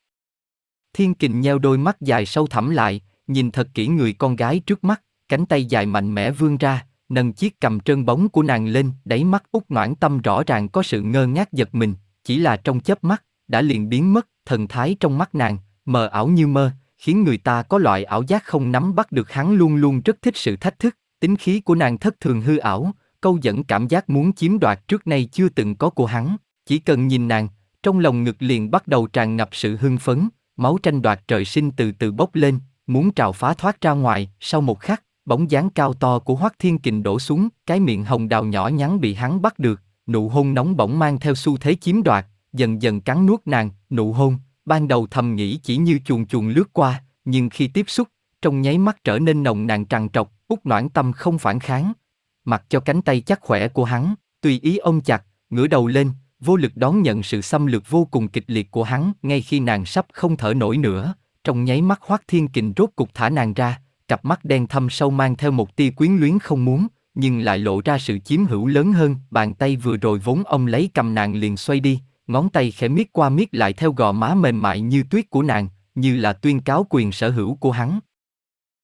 Thiên Kình nheo đôi mắt dài sâu thẳm lại, nhìn thật kỹ người con gái trước mắt, cánh tay dài mạnh mẽ vươn ra, nâng chiếc cầm trơn bóng của nàng lên, đáy mắt út noãn tâm rõ ràng có sự ngơ ngác giật mình, chỉ là trong chớp mắt, đã liền biến mất, thần thái trong mắt nàng, mờ ảo như mơ, khiến người ta có loại ảo giác không nắm bắt được hắn luôn luôn rất thích sự thách thức, tính khí của nàng thất thường hư ảo, câu dẫn cảm giác muốn chiếm đoạt trước nay chưa từng có của hắn, chỉ cần nhìn nàng, trong lòng ngực liền bắt đầu tràn ngập sự hưng phấn, máu tranh đoạt trời sinh từ từ bốc lên, muốn trào phá thoát ra ngoài, sau một khắc, bóng dáng cao to của Hoắc Thiên Kình đổ xuống, cái miệng hồng đào nhỏ nhắn bị hắn bắt được, nụ hôn nóng bỏng mang theo xu thế chiếm đoạt, dần dần cắn nuốt nàng, nụ hôn, ban đầu thầm nghĩ chỉ như chuồn chuồn lướt qua, nhưng khi tiếp xúc, trong nháy mắt trở nên nồng nàn tràn trọc, út noãn tâm không phản kháng. Mặc cho cánh tay chắc khỏe của hắn, tùy ý ôm chặt, ngửa đầu lên, vô lực đón nhận sự xâm lược vô cùng kịch liệt của hắn, ngay khi nàng sắp không thở nổi nữa, trong nháy mắt Hoắc Thiên Kình rốt cục thả nàng ra, cặp mắt đen thâm sâu mang theo một tia quyến luyến không muốn, nhưng lại lộ ra sự chiếm hữu lớn hơn. Bàn tay vừa rồi vốn ông lấy cầm nàng liền xoay đi, ngón tay khẽ miết qua miết lại theo gò má mềm mại như tuyết của nàng, như là tuyên cáo quyền sở hữu của hắn.